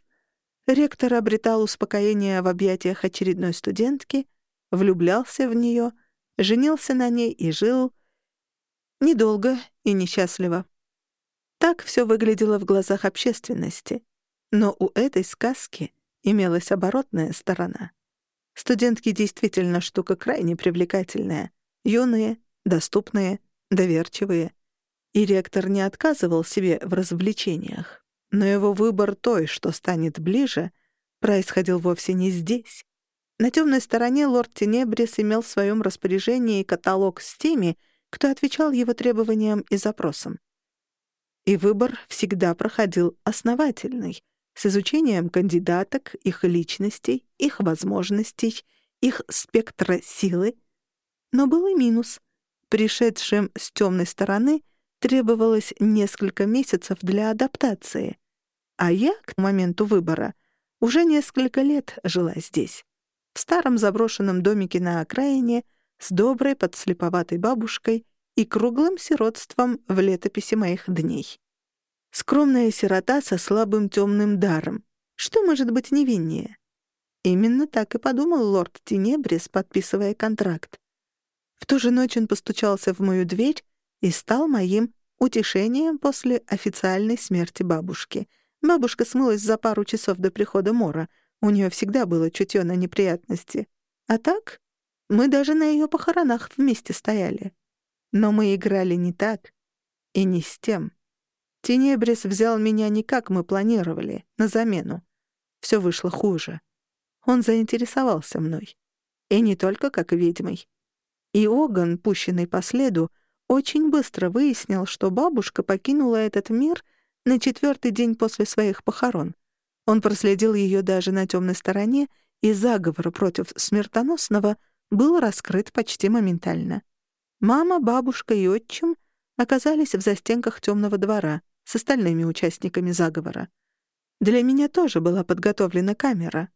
Ректор обретал успокоение в объятиях очередной студентки, влюблялся в нее, женился на ней и жил недолго и несчастливо. Так все выглядело в глазах общественности. Но у этой сказки имелась оборотная сторона. Студентки действительно штука крайне привлекательная. Юные, доступные, доверчивые. И ректор не отказывал себе в развлечениях. Но его выбор той, что станет ближе, происходил вовсе не здесь. На темной стороне лорд Тенебрис имел в своем распоряжении каталог с теми, кто отвечал его требованиям и запросам. И выбор всегда проходил основательный, с изучением кандидаток, их личностей, их возможностей, их спектра силы. Но был и минус. Пришедшим с темной стороны требовалось несколько месяцев для адаптации. А я, к моменту выбора, уже несколько лет жила здесь, в старом заброшенном домике на окраине с доброй подслеповатой бабушкой и круглым сиротством в летописи моих дней. Скромная сирота со слабым темным даром. Что может быть невиннее? Именно так и подумал лорд Тенебрис, подписывая контракт. В ту же ночь он постучался в мою дверь и стал моим утешением после официальной смерти бабушки. Бабушка смылась за пару часов до прихода Мора. У нее всегда было чутье на неприятности. А так, мы даже на ее похоронах вместе стояли. Но мы играли не так и не с тем. Тенебрис взял меня не как мы планировали, на замену. Все вышло хуже. Он заинтересовался мной. И не только как ведьмой. И Оган, пущенный по следу, очень быстро выяснил, что бабушка покинула этот мир на четвертый день после своих похорон. Он проследил ее даже на темной стороне, и заговор против смертоносного был раскрыт почти моментально. Мама, бабушка и отчим оказались в застенках темного двора с остальными участниками заговора. Для меня тоже была подготовлена камера.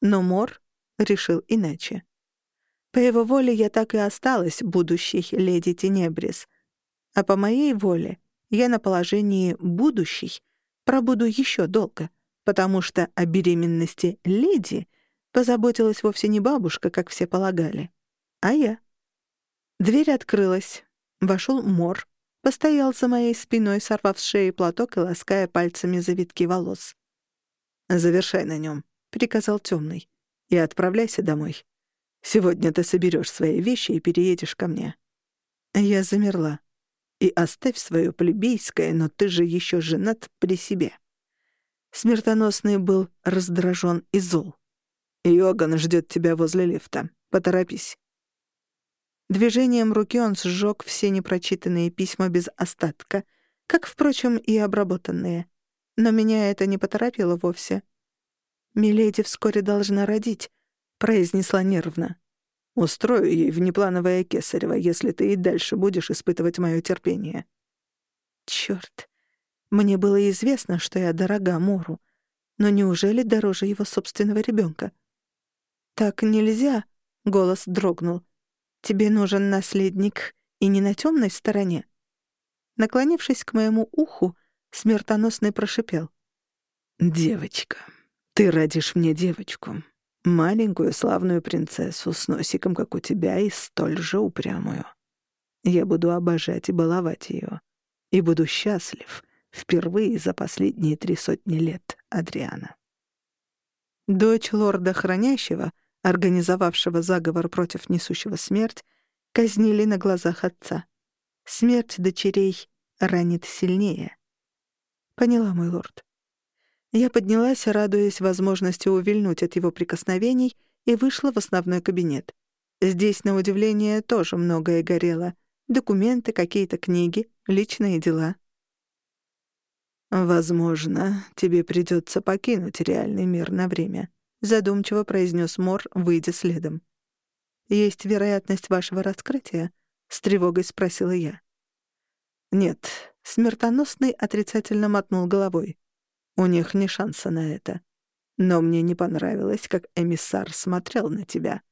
Но Мор решил иначе. По его воле я так и осталась будущей леди Тенебрис. А по моей воле я на положении будущей пробуду еще долго, потому что о беременности леди позаботилась вовсе не бабушка, как все полагали, а я. Дверь открылась. Вошел Мор, постоял за моей спиной, сорвав с шеи платок и лаская пальцами завитки волос. «Завершай на нем», — приказал темный, — «и отправляйся домой. Сегодня ты соберешь свои вещи и переедешь ко мне». Я замерла. «И оставь свое плебейское, но ты же еще женат при себе». Смертоносный был раздражен и зол. «Йоган ждет тебя возле лифта. Поторопись». Движением руки он сжег все непрочитанные письма без остатка, как, впрочем, и обработанные. Но меня это не поторопило вовсе. «Миледи вскоре должна родить», — произнесла нервно. «Устрою ей внеплановое кесарево, если ты и дальше будешь испытывать мое терпение». Черт! Мне было известно, что я дорога Мору, но неужели дороже его собственного ребенка? «Так нельзя», — голос дрогнул. «Тебе нужен наследник и не на темной стороне». Наклонившись к моему уху, смертоносный прошипел. «Девочка, ты родишь мне девочку, маленькую славную принцессу с носиком, как у тебя, и столь же упрямую. Я буду обожать и баловать ее, и буду счастлив впервые за последние три сотни лет, Адриана». Дочь лорда Хранящего, организовавшего заговор против несущего смерть, казнили на глазах отца. Смерть дочерей ранит сильнее. Поняла, мой лорд. Я поднялась, радуясь возможности увильнуть от его прикосновений, и вышла в основной кабинет. Здесь, на удивление, тоже многое горело. Документы, какие-то книги, личные дела. «Возможно, тебе придется покинуть реальный мир на время», — задумчиво произнес Мор, выйдя следом. «Есть вероятность вашего раскрытия?» — с тревогой спросила я. «Нет», — смертоносный отрицательно мотнул головой. «У них не шанса на это. Но мне не понравилось, как эмиссар смотрел на тебя.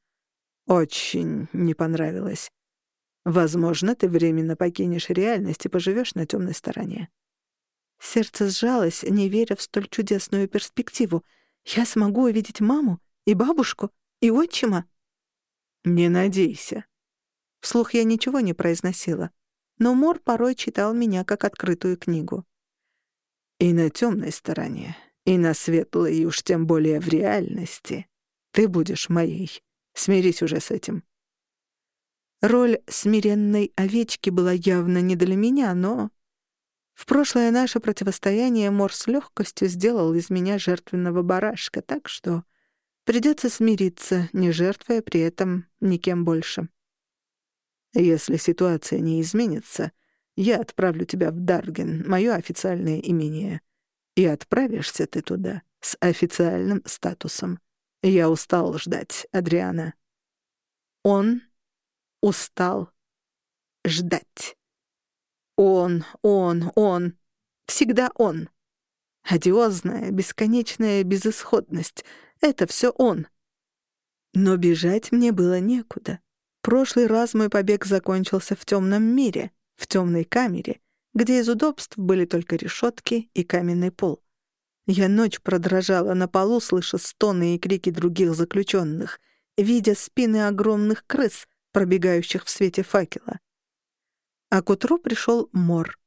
Очень не понравилось. Возможно, ты временно покинешь реальность и поживешь на темной стороне. Сердце сжалось, не веря в столь чудесную перспективу. Я смогу увидеть маму и бабушку и отчима? Не надейся. Вслух я ничего не произносила, но Мор порой читал меня как открытую книгу. И на темной стороне, и на светлой, и уж тем более в реальности ты будешь моей. Смирись уже с этим. Роль смиренной овечки была явно не для меня, но в прошлое наше противостояние Мор с легкостью сделал из меня жертвенного барашка, так что придется смириться, не жертвуя при этом никем больше. Если ситуация не изменится, я отправлю тебя в Дарген, мое официальное имение. И отправишься ты туда с официальным статусом. Я устал ждать, Адриана. Он устал ждать. Он, он, он. Всегда он. Одиозная, бесконечная безысходность — это все он. Но бежать мне было некуда. Прошлый раз мой побег закончился в темном мире, в темной камере, где из удобств были только решетки и каменный пол. Я ночь продрожала на полу, слыша стоны и крики других заключенных, видя спины огромных крыс, пробегающих в свете факела. А к утру пришел Мор.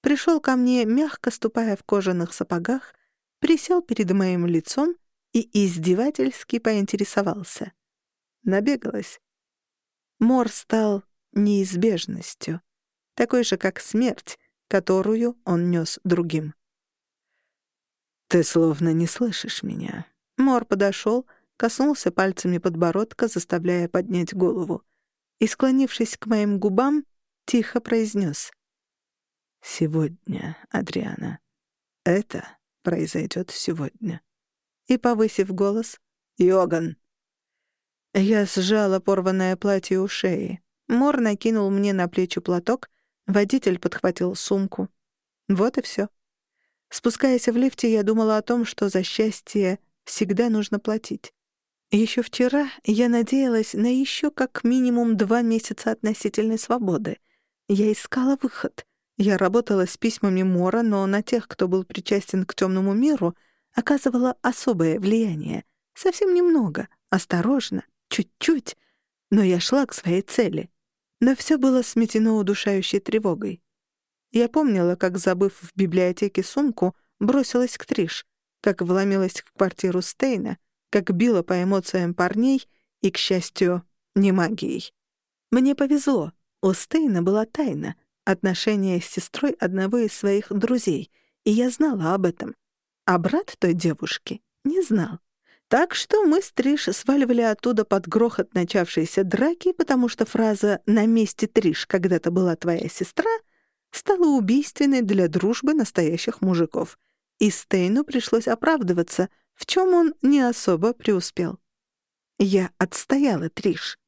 Пришел ко мне, мягко ступая в кожаных сапогах, присел перед моим лицом и издевательски поинтересовался. Набегалась. Мор стал неизбежностью, такой же, как смерть, которую он нес другим. «Ты словно не слышишь меня». Мор подошел, коснулся пальцами подбородка, заставляя поднять голову, и, склонившись к моим губам, тихо произнес. «Сегодня, Адриана. Это произойдет сегодня». И, повысив голос, «Йоган!» Я сжала порванное платье у шеи. Мор накинул мне на плечи платок, водитель подхватил сумку. Вот и все. Спускаясь в лифте, я думала о том, что за счастье всегда нужно платить. Еще вчера я надеялась на еще как минимум два месяца относительной свободы. Я искала выход. Я работала с письмами Мора, но на тех, кто был причастен к темному миру, оказывала особое влияние. Совсем немного, осторожно, чуть-чуть. Но я шла к своей цели. Но все было сметено удушающей тревогой. Я помнила, как, забыв в библиотеке сумку, бросилась к Триш, как вломилась в квартиру Стейна, как била по эмоциям парней и, к счастью, не магией. Мне повезло. У Стейна была тайна — отношения с сестрой одного из своих друзей, и я знала об этом. А брат той девушки не знал. Так что мы с Триш сваливали оттуда под грохот начавшейся драки, потому что фраза «на месте Триш когда-то была твоя сестра» стала убийственной для дружбы настоящих мужиков. И Стейну пришлось оправдываться, в чем он не особо преуспел. Я отстояла Триш.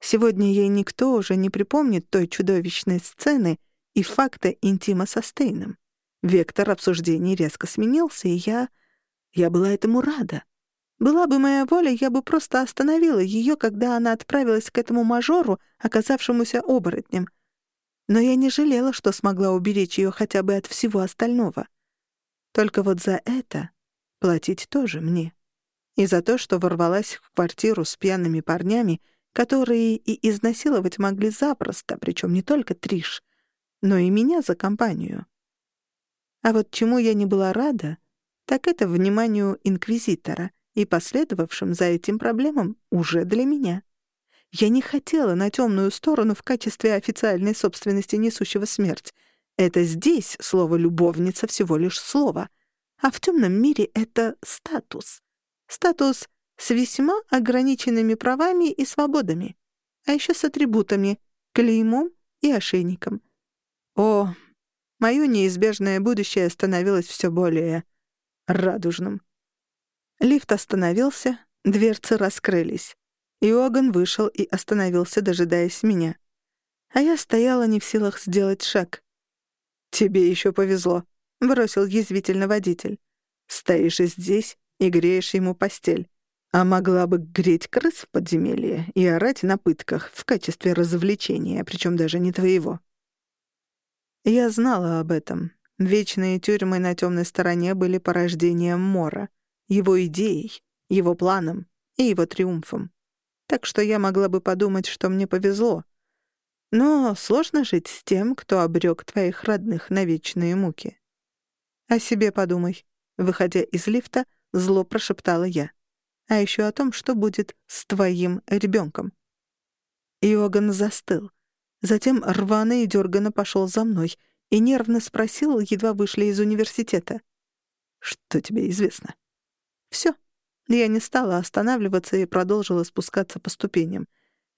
Сегодня ей никто уже не припомнит той чудовищной сцены и факта интима со Стейном. Вектор обсуждений резко сменился, и я... я была этому рада. Была бы моя воля, я бы просто остановила ее, когда она отправилась к этому мажору, оказавшемуся оборотнем. Но я не жалела, что смогла уберечь ее хотя бы от всего остального. Только вот за это платить тоже мне. И за то, что ворвалась в квартиру с пьяными парнями, которые и изнасиловать могли запросто, причем не только Триш, но и меня за компанию. А вот чему я не была рада, так это вниманию инквизитора — и последовавшим за этим проблемам уже для меня. Я не хотела на темную сторону в качестве официальной собственности несущего смерть. Это здесь слово «любовница» всего лишь слово, а в темном мире это статус. Статус с весьма ограниченными правами и свободами, а еще с атрибутами — клеймом и ошейником. О, мое неизбежное будущее становилось все более радужным. Лифт остановился, дверцы раскрылись. Иоганн вышел и остановился, дожидаясь меня. А я стояла не в силах сделать шаг. «Тебе еще повезло», — бросил язвительно водитель. «Стоишь здесь и греешь ему постель. А могла бы греть крыс в подземелье и орать на пытках в качестве развлечения, причем даже не твоего». Я знала об этом. Вечные тюрьмы на темной стороне были порождением Мора — его идеей, его планом и его триумфом. Так что я могла бы подумать, что мне повезло. Но сложно жить с тем, кто обрек твоих родных на вечные муки. О себе подумай. Выходя из лифта, зло прошептала я. А еще о том, что будет с твоим ребенком. Иоганн застыл. Затем рвано и дёрганно пошел за мной и нервно спросил, едва вышли из университета. «Что тебе известно?» Все. Я не стала останавливаться и продолжила спускаться по ступеням.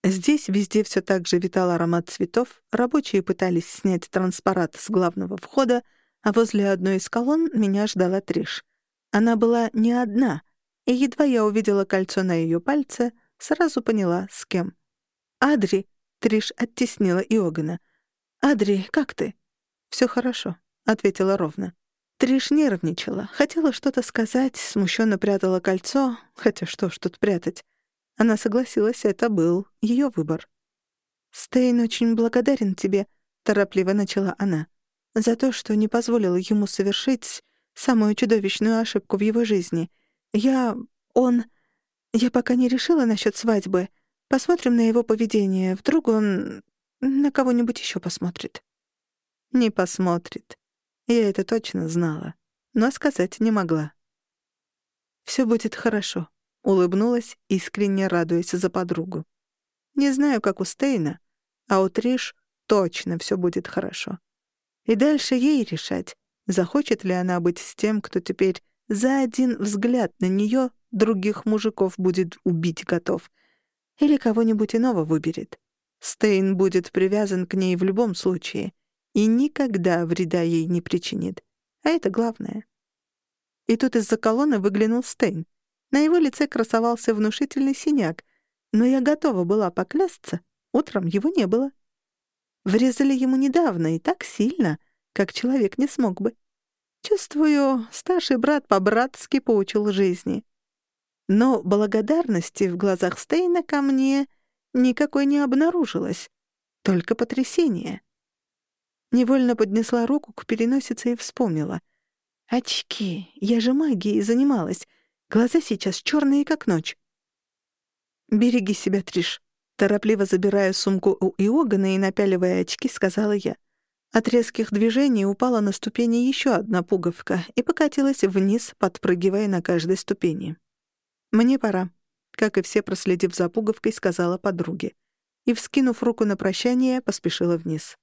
Здесь везде все так же витал аромат цветов, рабочие пытались снять транспарант с главного входа, а возле одной из колонн меня ждала Триш. Она была не одна, и едва я увидела кольцо на ее пальце, сразу поняла, с кем. «Адри!» — Триш оттеснила Иогана. «Адри, как ты?» «Все хорошо», — ответила ровно. Триш нервничала, хотела что-то сказать, смущенно прятала кольцо, хотя что ж тут прятать. Она согласилась, это был ее выбор. «Стейн очень благодарен тебе», — торопливо начала она, «за то, что не позволила ему совершить самую чудовищную ошибку в его жизни. Я... он... Я пока не решила насчет свадьбы. Посмотрим на его поведение. Вдруг он на кого-нибудь еще посмотрит». «Не посмотрит», я это точно знала, но сказать не могла. «Всё будет хорошо», — улыбнулась, искренне радуясь за подругу. «Не знаю, как у Стейна, а у Триш точно всё будет хорошо. И дальше ей решать, захочет ли она быть с тем, кто теперь за один взгляд на неё других мужиков будет убить готов, или кого-нибудь иного выберет. Стейн будет привязан к ней в любом случае — и никогда вреда ей не причинит. А это главное. И тут из-за колонны выглянул Стейн. На его лице красовался внушительный синяк, но я готова была поклясться, Утром его не было. Врезали ему недавно и так сильно, как человек не смог бы. Чувствую, старший брат по-братски поучил жизни. Но благодарности в глазах Стейна ко мне никакой не обнаружилось, только потрясение. Невольно поднесла руку к переносице и вспомнила. «Очки! Я же магией занималась. Глаза сейчас черные, как ночь». «Береги себя, Триш», Торопливо забирая сумку у Иогана и напяливая очки, сказала я. От резких движений упала на ступени еще одна пуговка и покатилась вниз, подпрыгивая на каждой ступени. «Мне пора», — как и все, проследив за пуговкой, сказала подруге. И, вскинув руку на прощание, поспешила вниз.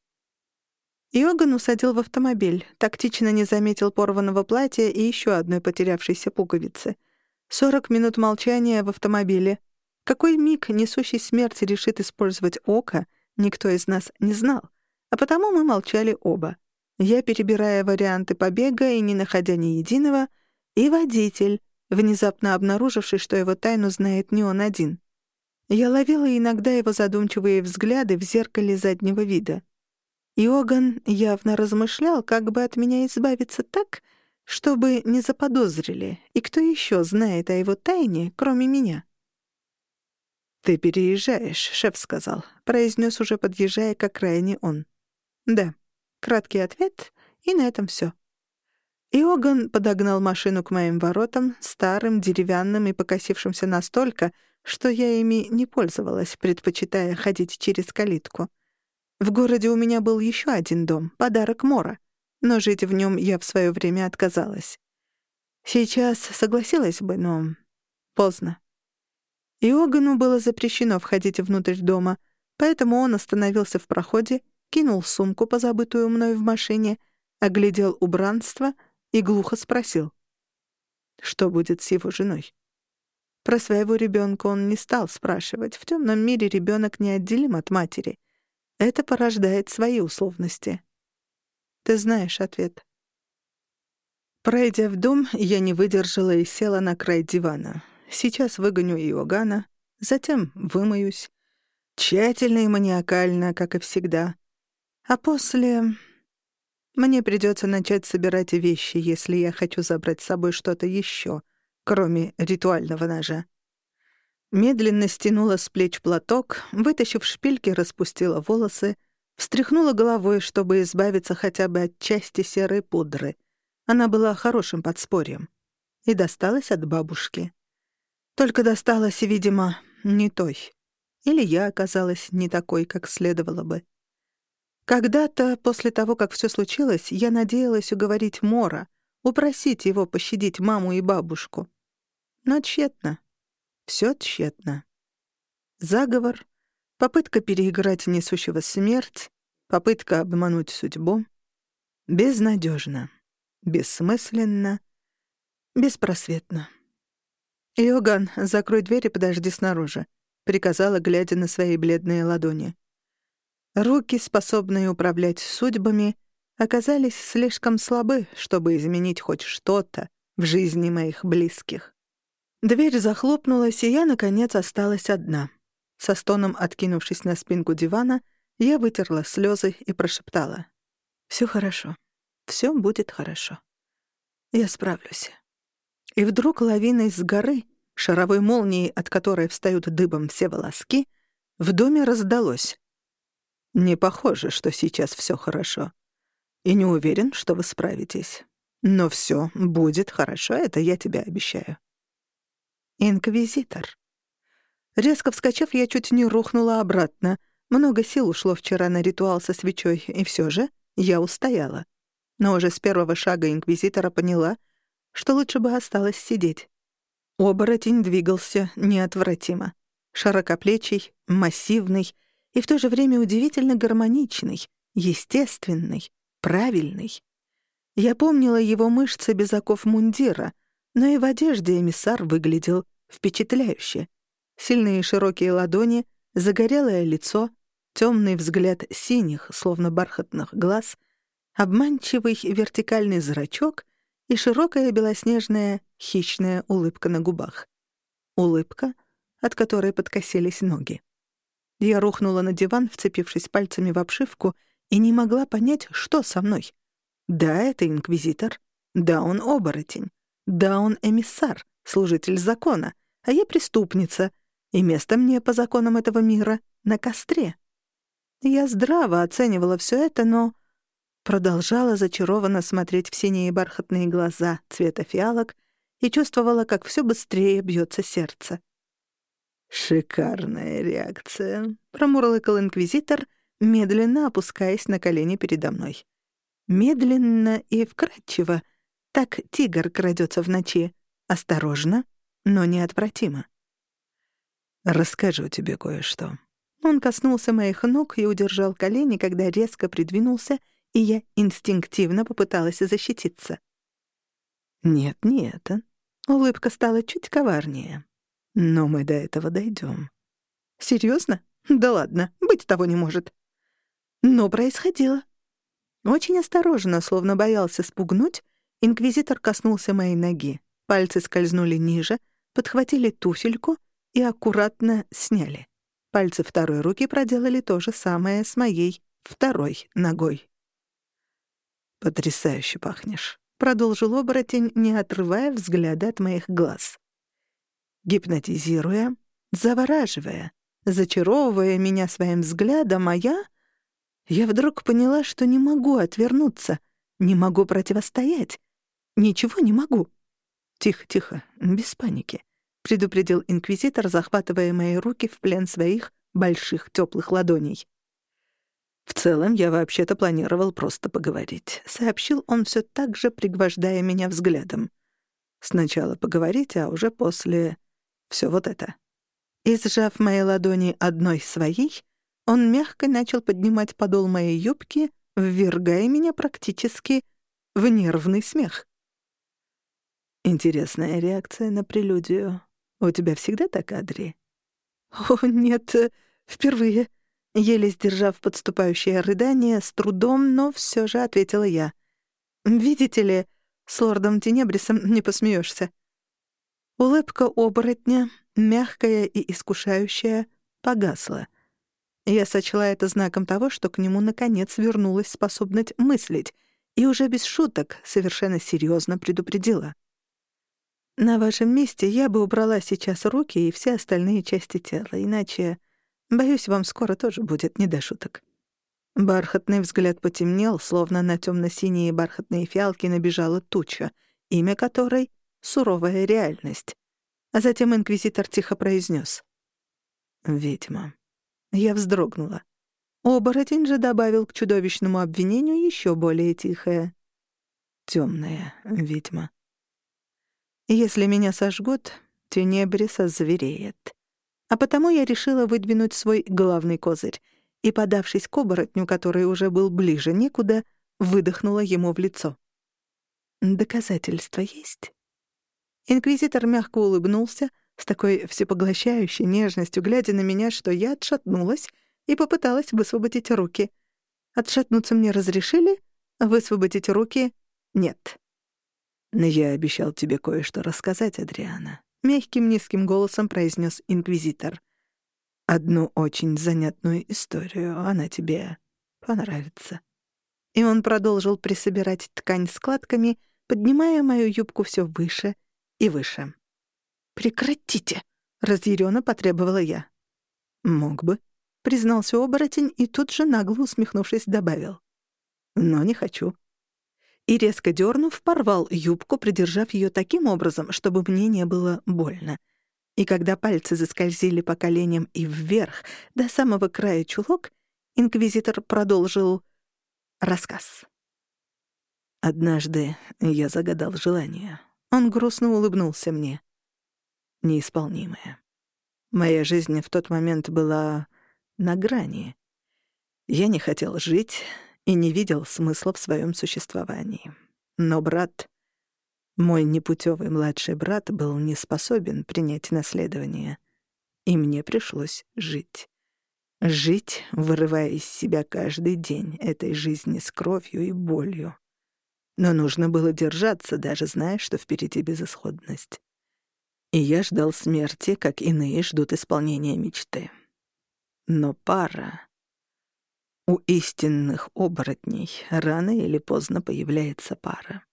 Иоган усадил в автомобиль, тактично не заметил порванного платья и еще одной потерявшейся пуговицы. Сорок минут молчания в автомобиле — какой миг несущий смерть решит использовать око, никто из нас не знал. А потому мы молчали оба. Я, перебирая варианты побега и не находя ни единого, и водитель, внезапно обнаруживший, что его тайну знает не он один. Я ловила иногда его задумчивые взгляды в зеркале заднего вида. Иоганн явно размышлял, как бы от меня избавиться так, чтобы не заподозрили, и кто еще знает о его тайне, кроме меня. «Ты переезжаешь», — шеф сказал, — произнес уже подъезжая к окраине он. «Да». Краткий ответ, и на этом все. Иоган подогнал машину к моим воротам, старым, деревянным и покосившимся настолько, что я ими не пользовалась, предпочитая ходить через калитку. В городе у меня был еще один дом, подарок Мора, но жить в нем я в свое время отказалась. Сейчас согласилась бы, но поздно. Иоганну было запрещено входить внутрь дома, поэтому он остановился в проходе, кинул сумку, позабытую мной в машине, оглядел убранство и глухо спросил. Что будет с его женой? Про своего ребенка он не стал спрашивать. В темном мире ребенок неотделим от матери. Это порождает свои условности. Ты знаешь ответ. Пройдя в дом, я не выдержала и села на край дивана. Сейчас выгоню Иоганна, затем вымоюсь. Тщательно и маниакально, как и всегда. А после... Мне придется начать собирать вещи, если я хочу забрать с собой что-то еще, кроме ритуального ножа. Медленно стянула с плеч платок, вытащив шпильки, распустила волосы, встряхнула головой, чтобы избавиться хотя бы от части серой пудры. Она была хорошим подспорьем. И досталась от бабушки. Только досталось, видимо, не той. Или я оказалась не такой, как следовало бы. Когда-то, после того, как все случилось, я надеялась уговорить Мора, упросить его пощадить маму и бабушку. Но тщетно. Все тщетно. Заговор, попытка переиграть несущего смерть, попытка обмануть судьбу. Безнадежно, бессмысленно, беспросветно. «Иоганн, закрой дверь и подожди снаружи», — приказала, глядя на свои бледные ладони. Руки, способные управлять судьбами, оказались слишком слабы, чтобы изменить хоть что-то в жизни моих близких. Дверь захлопнулась, и я, наконец, осталась одна. Со стоном откинувшись на спинку дивана, я вытерла слезы и прошептала. «Всё хорошо. Всё будет хорошо. Я справлюсь». И вдруг лавиной с горы, шаровой молнией, от которой встают дыбом все волоски, в доме раздалось. «Не похоже, что сейчас все хорошо. И не уверен, что вы справитесь. Но все будет хорошо, это я тебе обещаю». Инквизитор. Резко вскочив, я чуть не рухнула обратно. Много сил ушло вчера на ритуал со свечой, и все же я устояла. Но уже с первого шага инквизитора поняла — что лучше бы осталось сидеть. Оборотень двигался неотвратимо. Широкоплечий, массивный и в то же время удивительно гармоничный, естественный, правильный. Я помнила его мышцы без оков мундира, но и в одежде эмиссар выглядел впечатляюще. Сильные широкие ладони, загорелое лицо, темный взгляд синих, словно бархатных глаз, обманчивый вертикальный зрачок и широкая белоснежная хищная улыбка на губах. Улыбка, от которой подкосились ноги. Я рухнула на диван, вцепившись пальцами в обшивку, и не могла понять, что со мной. Да, это инквизитор. Да, он оборотень. Да, он эмиссар, служитель закона. А я преступница. И место мне по законам этого мира — на костре. Я здраво оценивала все это, но продолжала зачарованно смотреть в синие бархатные глаза цвета фиалок и чувствовала, как все быстрее бьется сердце. «Шикарная реакция», — промурлыкал инквизитор, медленно опускаясь на колени передо мной. Медленно и вкрадчиво. Так тигр крадется в ночи. Осторожно, но неотвратимо. «Расскажу тебе кое-что». Он коснулся моих ног и удержал колени, когда резко придвинулся, и я инстинктивно попыталась защититься. «Нет, не это». Улыбка стала чуть коварнее. Но мы до этого дойдем. Серьезно? Да ладно, быть того не может. Но происходило. Очень осторожно, словно боялся спугнуть, инквизитор коснулся моей ноги. Пальцы скользнули ниже, подхватили туфельку и аккуратно сняли. Пальцы второй руки проделали то же самое с моей второй ногой. «Потрясающе пахнешь», — продолжил оборотень, не отрывая взгляда от моих глаз гипнотизируя, завораживая, зачаровывая меня своим взглядом, а я... Я вдруг поняла, что не могу отвернуться, не могу противостоять. Ничего не могу. «Тихо, тихо, без паники», — предупредил инквизитор, захватывая мои руки в плен своих больших теплых ладоней. «В целом, я вообще-то планировал просто поговорить», — сообщил он все так же, пригвождая меня взглядом. «Сначала поговорить, а уже после все вот это. И сжав мои ладони одной своей, он мягко начал поднимать подол моей юбки, ввергая меня практически в нервный смех. Интересная реакция на прелюдию. У тебя всегда так, Адри? О, нет, впервые. Еле сдержав подступающее рыдание, с трудом, но все же ответила я. Видите ли, с лордом Тенебрисом не посмеешься. Улыбка оборотня, мягкая и искушающая, погасла. Я сочла это знаком того, что к нему наконец вернулась способность мыслить, и уже без шуток совершенно серьезно предупредила. «На вашем месте я бы убрала сейчас руки и все остальные части тела, иначе, боюсь, вам скоро тоже будет не до шуток». Бархатный взгляд потемнел, словно на темно-синие бархатные фиалки набежала туча, имя которой суровая реальность. А затем инквизитор тихо произнес: «Ведьма». Я вздрогнула. Оборотень же добавил к чудовищному обвинению еще более тихое. «Темная ведьма». Если меня сожгут, Тенебриса звереет. А потому я решила выдвинуть свой главный козырь и, подавшись к оборотню, который уже был ближе некуда, выдохнула ему в лицо. «Доказательства есть?» Инквизитор мягко улыбнулся, с такой всепоглощающей нежностью, глядя на меня, что я отшатнулась и попыталась высвободить руки. Отшатнуться мне разрешили, высвободить руки — нет. «Но я обещал тебе кое-что рассказать, Адриана», — мягким низким голосом произнес инквизитор. «Одну очень занятную историю, она тебе понравится». И он продолжил присобирать ткань складками, поднимая мою юбку все выше и выше. «Прекратите!» — разъярённо потребовала я. «Мог бы», — признался оборотень и тут же, нагло усмехнувшись, добавил. «Но не хочу». И резко дернув, порвал юбку, придержав ее таким образом, чтобы мне не было больно. И когда пальцы заскользили по коленям и вверх, до самого края чулок, инквизитор продолжил рассказ. Однажды я загадал желание. Он грустно улыбнулся мне. Неисполнимое. Моя жизнь в тот момент была на грани. Я не хотел жить и не видел смысла в своем существовании. Но брат, мой непутевый младший брат, был не способен принять наследование, и мне пришлось жить. Жить, вырывая из себя каждый день этой жизни с кровью и болью. Но нужно было держаться, даже зная, что впереди безысходность. И я ждал смерти, как иные ждут исполнения мечты. Но пара... У истинных оборотней рано или поздно появляется пара.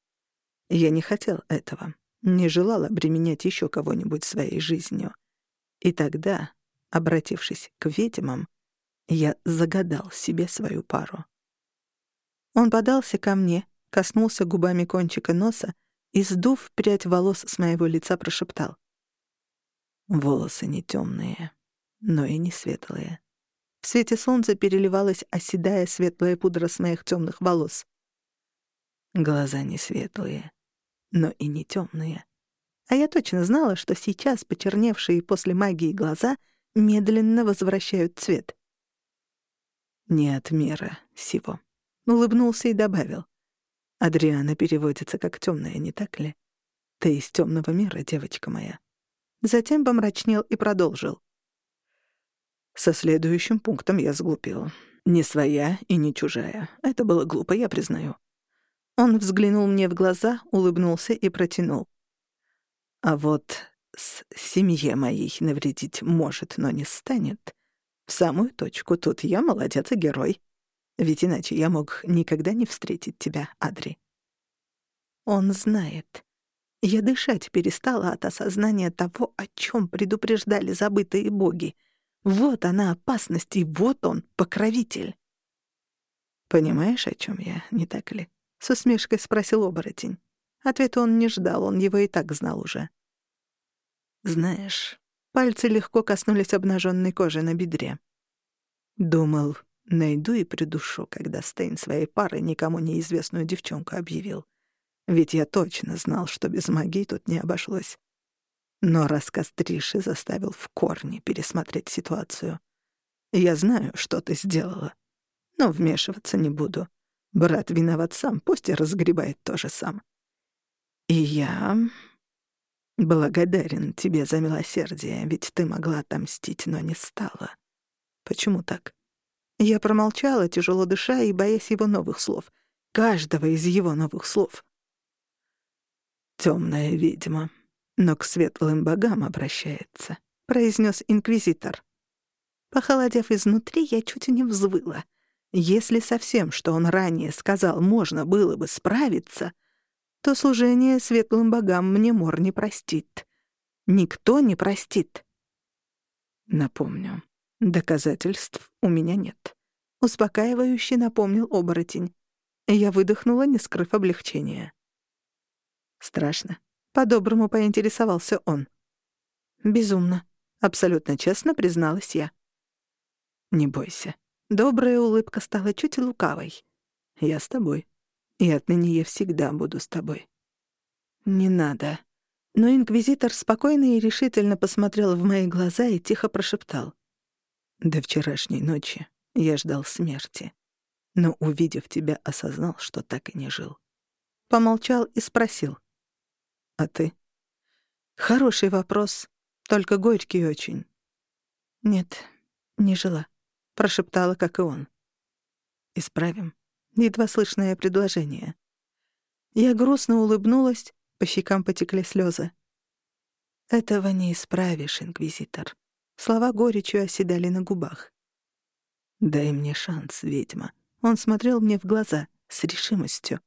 Я не хотел этого, не желал обременять еще кого-нибудь своей жизнью. И тогда, обратившись к ведьмам, я загадал себе свою пару. Он подался ко мне, коснулся губами кончика носа и, сдув прядь волос с моего лица, прошептал. Волосы не темные, но и не светлые. В свете солнца переливалась оседая светлая пудра с моих темных волос. Глаза не светлые, но и не темные. А я точно знала, что сейчас почерневшие после магии глаза медленно возвращают цвет. «Не от мира сего», — улыбнулся и добавил. «Адриана переводится как темная, не так ли? Ты из темного мира, девочка моя». Затем помрачнел и продолжил. Со следующим пунктом я сглупил. Не своя и не чужая. Это было глупо, я признаю. Он взглянул мне в глаза, улыбнулся и протянул. А вот с семье моей навредить может, но не станет. В самую точку тут я молодец и герой. Ведь иначе я мог никогда не встретить тебя, Адри. Он знает. Я дышать перестала от осознания того, о чем предупреждали забытые боги. Вот она опасность, и вот он, покровитель. «Понимаешь, о чем я, не так ли?» — с усмешкой спросил оборотень. Ответа он не ждал, он его и так знал уже. «Знаешь, Пальцы легко коснулись обнаженной кожи на бедре. Думал, найду и придушу, когда Стейн своей парой никому неизвестную девчонку объявил. Ведь я точно знал, что без магии тут не обошлось. Но рассказ Триши заставил в корне пересмотреть ситуацию. Я знаю, что ты сделала, но вмешиваться не буду. Брат виноват сам, пусть и разгребает то же сам. И я благодарен тебе за милосердие, ведь ты могла отомстить, но не стала. Почему так? Я промолчала, тяжело дыша и боясь его новых слов. Каждого из его новых слов. Темная ведьма, но к светлым богам обращается», — произнес инквизитор. Похолодев изнутри, я чуть не взвыла. Если со всем, что он ранее сказал, можно было бы справиться, то служение светлым богам мне мор не простит. Никто не простит. Напомню, доказательств у меня нет. Успокаивающе напомнил оборотень. Я выдохнула, не скрыв облегчения. Страшно. По-доброму поинтересовался он. Безумно. Абсолютно честно призналась я. Не бойся. Добрая улыбка стала чуть лукавой. Я с тобой. И отныне я всегда буду с тобой. Не надо. Но инквизитор спокойно и решительно посмотрел в мои глаза и тихо прошептал. До вчерашней ночи я ждал смерти, но, увидев тебя, осознал, что так и не жил. Помолчал и спросил. А ты? Хороший вопрос, только горький очень. Нет, не жила, прошептала, как и он. Исправим. Едва слышное предложение. Я грустно улыбнулась, по щекам потекли слезы. Этого не исправишь, инквизитор. Слова горечью оседали на губах. «Дай мне шанс, ведьма». Он смотрел мне в глаза с решимостью.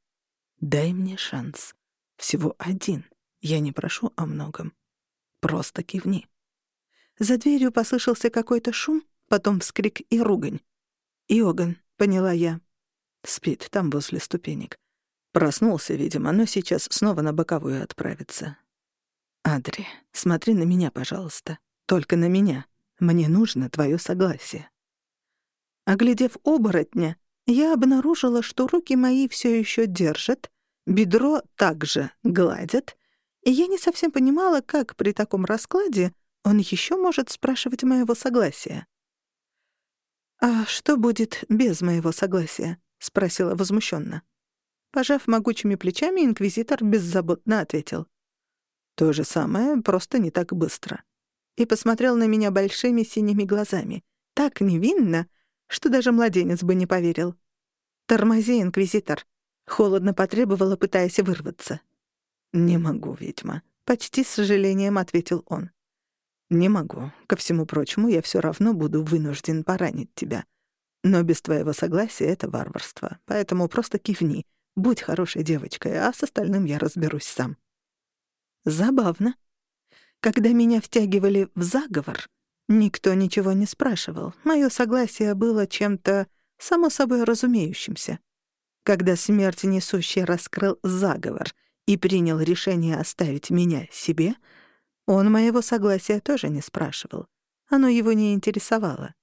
«Дай мне шанс. Всего один. Я не прошу о многом. Просто кивни». За дверью послышался какой-то шум, потом вскрик и ругань. «Иоган», — поняла я. Спит там возле ступенек. Проснулся, видимо, но сейчас снова на боковую отправится. «Адри, смотри на меня, пожалуйста. Только на меня. Мне нужно твое согласие». Оглядев оборотня, я обнаружила, что руки мои все еще держат, бедро также гладят, и я не совсем понимала, как при таком раскладе он еще может спрашивать моего согласия. «А что будет без моего согласия?» — спросила возмущенно. Пожав могучими плечами, инквизитор беззаботно ответил. «То же самое, просто не так быстро». И посмотрел на меня большими синими глазами. Так невинно, что даже младенец бы не поверил. «Тормози, инквизитор», — холодно потребовала, пытаясь вырваться. «Не могу, ведьма», — почти с сожалением ответил он. «Не могу. Ко всему прочему, я все равно буду вынужден поранить тебя. Но без твоего согласия это варварство. Поэтому просто кивни. Будь хорошей девочкой, а с остальным я разберусь сам». Забавно. Когда меня втягивали в заговор, никто ничего не спрашивал. Моё согласие было чем-то само собой разумеющимся. Когда смерть несущий раскрыл заговор и принял решение оставить меня себе, он моего согласия тоже не спрашивал. Оно его не интересовало.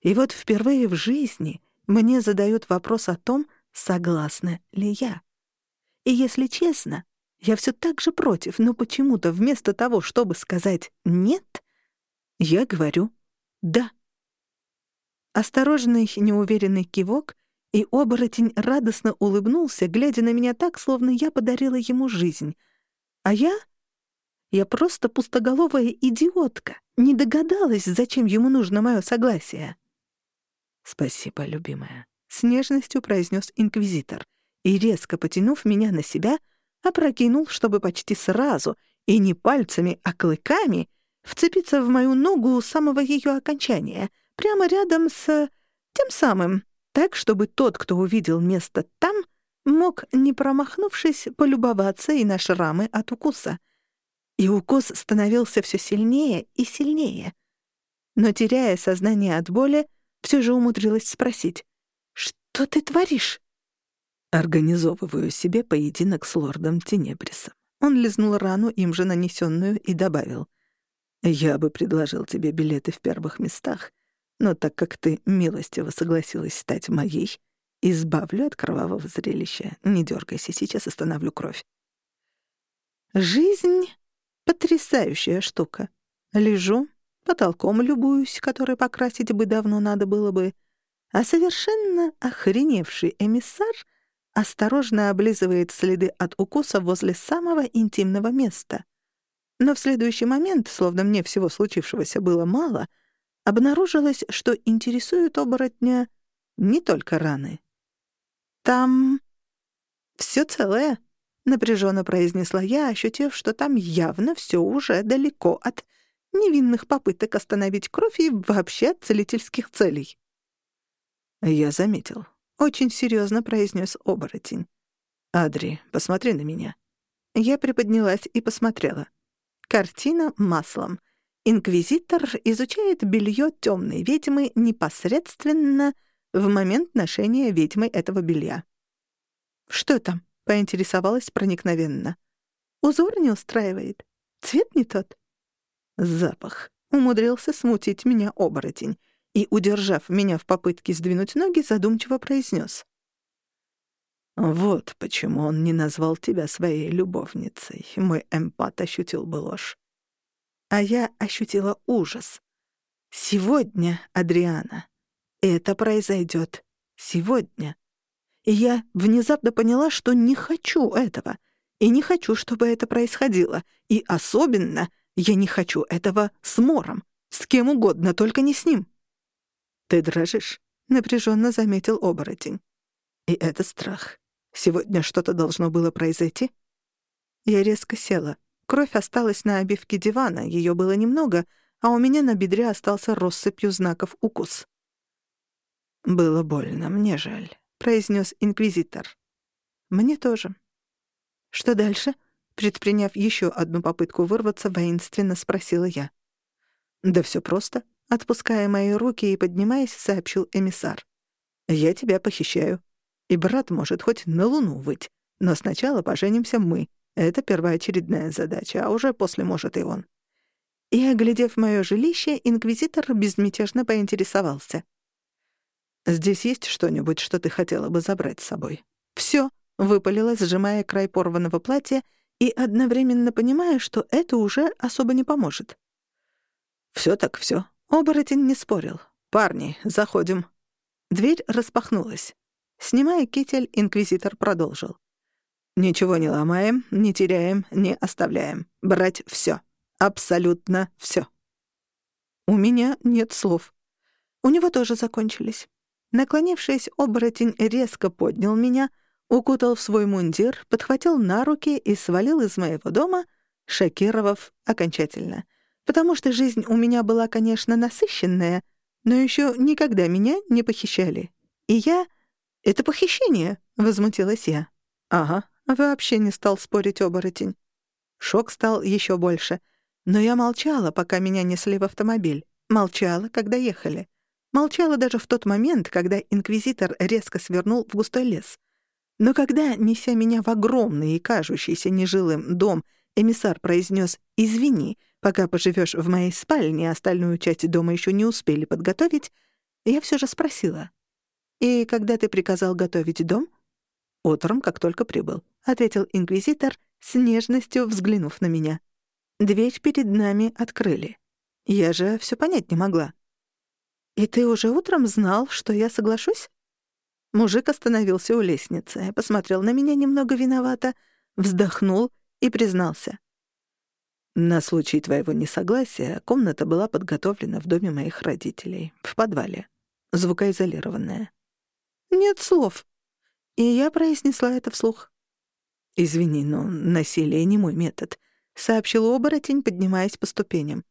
И вот впервые в жизни мне задают вопрос о том, согласна ли я. И если честно, я все так же против, но почему-то вместо того, чтобы сказать «нет», я говорю «да». Осторожный, неуверенный кивок, и оборотень радостно улыбнулся, глядя на меня так, словно я подарила ему жизнь. А я... Я просто пустоголовая идиотка, не догадалась, зачем ему нужно мое согласие. «Спасибо, любимая», — с нежностью произнес инквизитор, и, резко потянув меня на себя, опрокинул, чтобы почти сразу, и не пальцами, а клыками, вцепиться в мою ногу у самого ее окончания, прямо рядом с тем самым, так, чтобы тот, кто увидел место там, мог, не промахнувшись, полюбоваться и на шрамы от укуса. И укус становился все сильнее и сильнее. Но, теряя сознание от боли, все же умудрилась спросить, «Что ты творишь?» Организовываю себе поединок с лордом Тенебрисом. Он лизнул рану, им же нанесенную, и добавил, «Я бы предложил тебе билеты в первых местах, но так как ты милостиво согласилась стать моей, избавлю от кровавого зрелища. Не дергайся, сейчас остановлю кровь. Жизнь — потрясающая штука. Лежу, потолком любуюсь, который покрасить бы давно надо было бы, а совершенно охреневший эмиссар осторожно облизывает следы от укуса возле самого интимного места. Но в следующий момент, словно мне всего случившегося было мало — обнаружилось, что интересуют оборотня не только раны. «Там все целое», — напряженно произнесла я, ощутив, что там явно все уже далеко от невинных попыток остановить кровь и вообще целительских целей. «Я заметил», — очень серьезно произнес оборотень. «Адри, посмотри на меня». Я приподнялась и посмотрела. Картина маслом — Инквизитор изучает белье темной ведьмы непосредственно в момент ношения ведьмой этого белья. «Что там?» — поинтересовалась проникновенно. «Узор не устраивает. Цвет не тот». «Запах», — умудрился смутить меня оборотень и, удержав меня в попытке сдвинуть ноги, задумчиво произнес. «Вот почему он не назвал тебя своей любовницей. Мой эмпат ощутил бы ложь а я ощутила ужас. Сегодня, Адриана, это произойдет сегодня. И я внезапно поняла, что не хочу этого, и не хочу, чтобы это происходило, и особенно я не хочу этого с Мором, с кем угодно, только не с ним. «Ты дрожишь», — напряженно заметил оборотень. «И это страх. Сегодня что-то должно было произойти?» Я резко села. Кровь осталась на обивке дивана, ее было немного, а у меня на бедре остался россыпью знаков укус. «Было больно, мне жаль», — произнес инквизитор. «Мне тоже». «Что дальше?» Предприняв еще одну попытку вырваться, воинственно спросила я. «Да все просто», — отпуская мои руки и поднимаясь, сообщил эмиссар. «Я тебя похищаю. И брат может хоть на луну выть, но сначала поженимся мы, это первоочередная задача, а уже после может и он. И, оглядев моё жилище, инквизитор безмятежно поинтересовался. «Здесь есть что-нибудь, что ты хотела бы забрать с собой?» «Всё», — выпалила, сжимая край порванного платья и одновременно понимая, что это уже особо не поможет. «Всё так всё». Оборотень не спорил. «Парни, заходим». Дверь распахнулась. Снимая китель, инквизитор продолжил. Ничего не ломаем, не теряем, не оставляем. Брать всё. Абсолютно всё. У меня нет слов. У него тоже закончились. Наклонившись, оборотень резко поднял меня, укутал в свой мундир, подхватил на руки и свалил из моего дома, шокировав окончательно. Потому что жизнь у меня была, конечно, насыщенная, но еще никогда меня не похищали. И я... Это похищение, — возмутилась я. Ага, вообще не стал спорить оборотень. Шок стал еще больше. Но я молчала, пока меня несли в автомобиль. Молчала, когда ехали. Молчала даже в тот момент, когда инквизитор резко свернул в густой лес. Но когда, неся меня в огромный и кажущийся нежилым дом, эмиссар произнес «Извини, пока поживешь в моей спальне, остальную часть дома еще не успели подготовить», я все же спросила. «И когда ты приказал готовить дом?» «Утром, как только прибыл», — ответил инквизитор, с нежностью взглянув на меня. Дверь перед нами открыли. Я же все понять не могла. «И ты уже утром знал, что я соглашусь?» Мужик остановился у лестницы, посмотрел на меня немного виновато, вздохнул и признался. «На случай твоего несогласия комната была подготовлена в доме моих родителей, в подвале, звукоизолированная». «Нет слов». И я произнесла это вслух. «Извини, но насилие мой метод», — сообщил оборотень, поднимаясь по ступеням.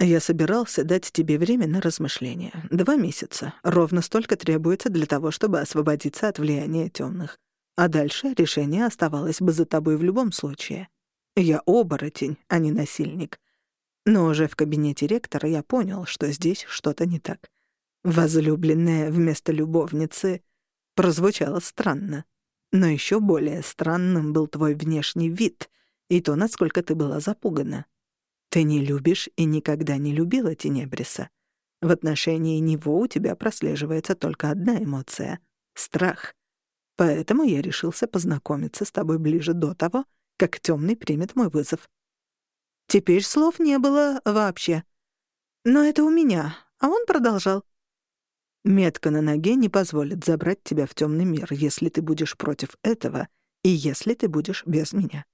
Я собирался дать тебе время на размышления. Два месяца. Ровно столько требуется для того, чтобы освободиться от влияния темных. А дальше решение оставалось бы за тобой в любом случае. Я оборотень, а не насильник. Но уже в кабинете ректора я понял, что здесь что-то не так. Возлюбленная вместо любовницы прозвучало странно. Но еще более странным был твой внешний вид и то, насколько ты была запугана. Ты не любишь и никогда не любила Тенебриса. В отношении него у тебя прослеживается только одна эмоция — страх. Поэтому я решился познакомиться с тобой ближе до того, как темный примет мой вызов. Теперь слов не было вообще. Но это у меня, а он продолжал. Метка на ноге не позволит забрать тебя в темный мир, если ты будешь против этого и если ты будешь без меня.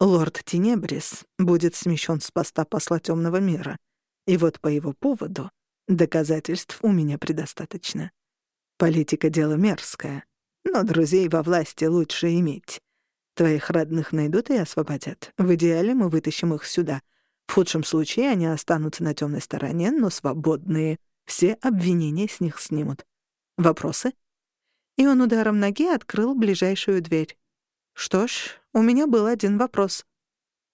Лорд Тенебрис будет смещен с поста посла Темного мира, и вот по его поводу доказательств у меня предостаточно. Политика — дело мерзкое, но друзей во власти лучше иметь. Твоих родных найдут и освободят. В идеале мы вытащим их сюда. В худшем случае они останутся на темной стороне, но свободные. Все обвинения с них снимут. Вопросы? И он ударом ноги открыл ближайшую дверь. Что ж, у меня был один вопрос.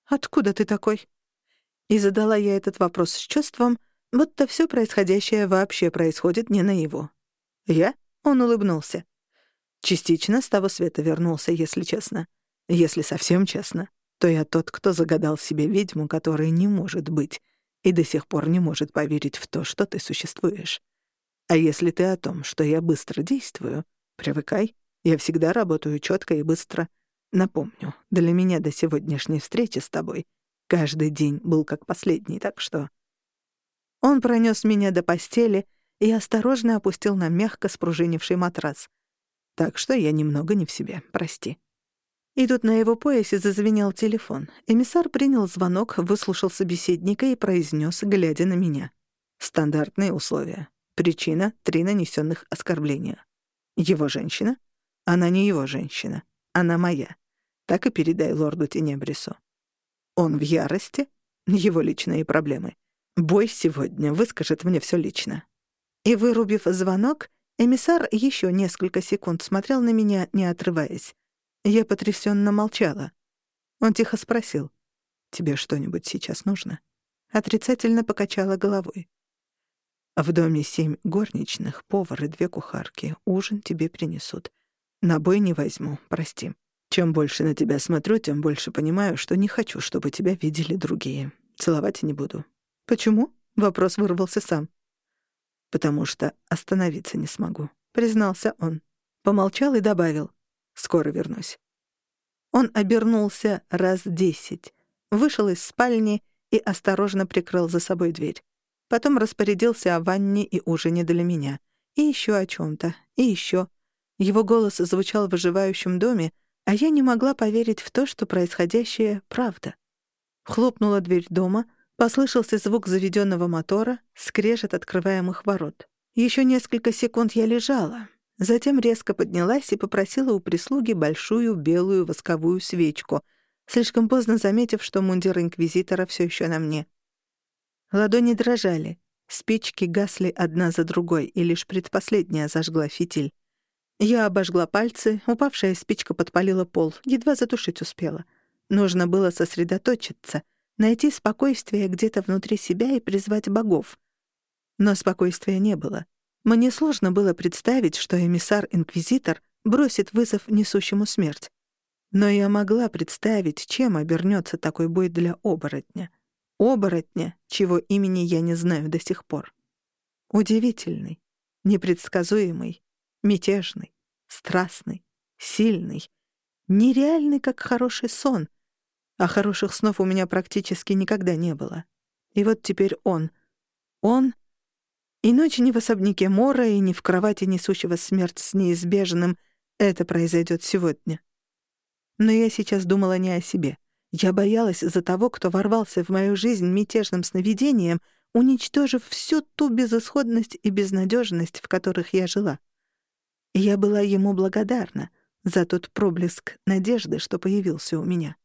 «Откуда ты такой?» И задала я этот вопрос с чувством, будто все происходящее вообще происходит не на его. «Я?» — он улыбнулся. Частично с того света вернулся, если честно. Если совсем честно, то я тот, кто загадал себе ведьму, которая не может быть, и до сих пор не может поверить в то, что ты существуешь. А если ты о том, что я быстро действую, привыкай, я всегда работаю четко и быстро — Напомню, для меня до сегодняшней встречи с тобой каждый день был как последний, так что... Он пронес меня до постели и осторожно опустил на мягко спружинивший матрас. Так что я немного не в себе, прости. И тут на его поясе зазвенел телефон. Эмиссар принял звонок, выслушал собеседника и произнес, глядя на меня. Стандартные условия. Причина — три нанесенных оскорбления. Его женщина? Она не его женщина. Она моя так и передай лорду Тенебрису. Он в ярости? Его личные проблемы. Бой сегодня выскажет мне все лично. И, вырубив звонок, эмиссар еще несколько секунд смотрел на меня, не отрываясь. Я потрясенно молчала. Он тихо спросил, «Тебе что-нибудь сейчас нужно?» Отрицательно покачала головой. «В доме семь горничных, повар и две кухарки. Ужин тебе принесут. На бой не возьму, прости. Чем больше на тебя смотрю, тем больше понимаю, что не хочу, чтобы тебя видели другие. Целовать не буду. Почему? Вопрос вырвался сам. Потому что остановиться не смогу, признался он. Помолчал и добавил: скоро вернусь. Он обернулся раз десять, вышел из спальни и осторожно прикрыл за собой дверь. Потом распорядился о ванне и ужине для меня. И еще о чем то и еще. Его голос звучал в оживающем доме, а я не могла поверить в то, что происходящее — правда. Хлопнула дверь дома, послышался звук заведенного мотора, скрежет открываемых ворот. Еще несколько секунд я лежала, затем резко поднялась и попросила у прислуги большую белую восковую свечку, слишком поздно заметив, что мундир инквизитора все еще на мне. Ладони дрожали. Спички гасли одна за другой, и лишь предпоследняя зажгла фитиль. Я обожгла пальцы, упавшая спичка подпалила пол, едва затушить успела. Нужно было сосредоточиться, найти спокойствие где-то внутри себя и призвать богов. Но спокойствия не было. Мне сложно было представить, что эмиссар-инквизитор бросит вызов несущему смерть. Но я могла представить, чем обернется такой бой для оборотня. Оборотня, чего имени я не знаю до сих пор. Удивительный, непредсказуемый, мятежный, страстный, сильный, нереальный, как хороший сон. А хороших снов у меня практически никогда не было. И вот теперь он. Он и ночь не в особняке Мора, и не в кровати несущего смерть с неизбежным. Это произойдет сегодня. Но я сейчас думала не о себе. Я боялась за того, кто ворвался в мою жизнь мятежным сновидением, уничтожив всю ту безысходность и безнадежность, в которых я жила. И я была ему благодарна за тот проблеск надежды, что появился у меня.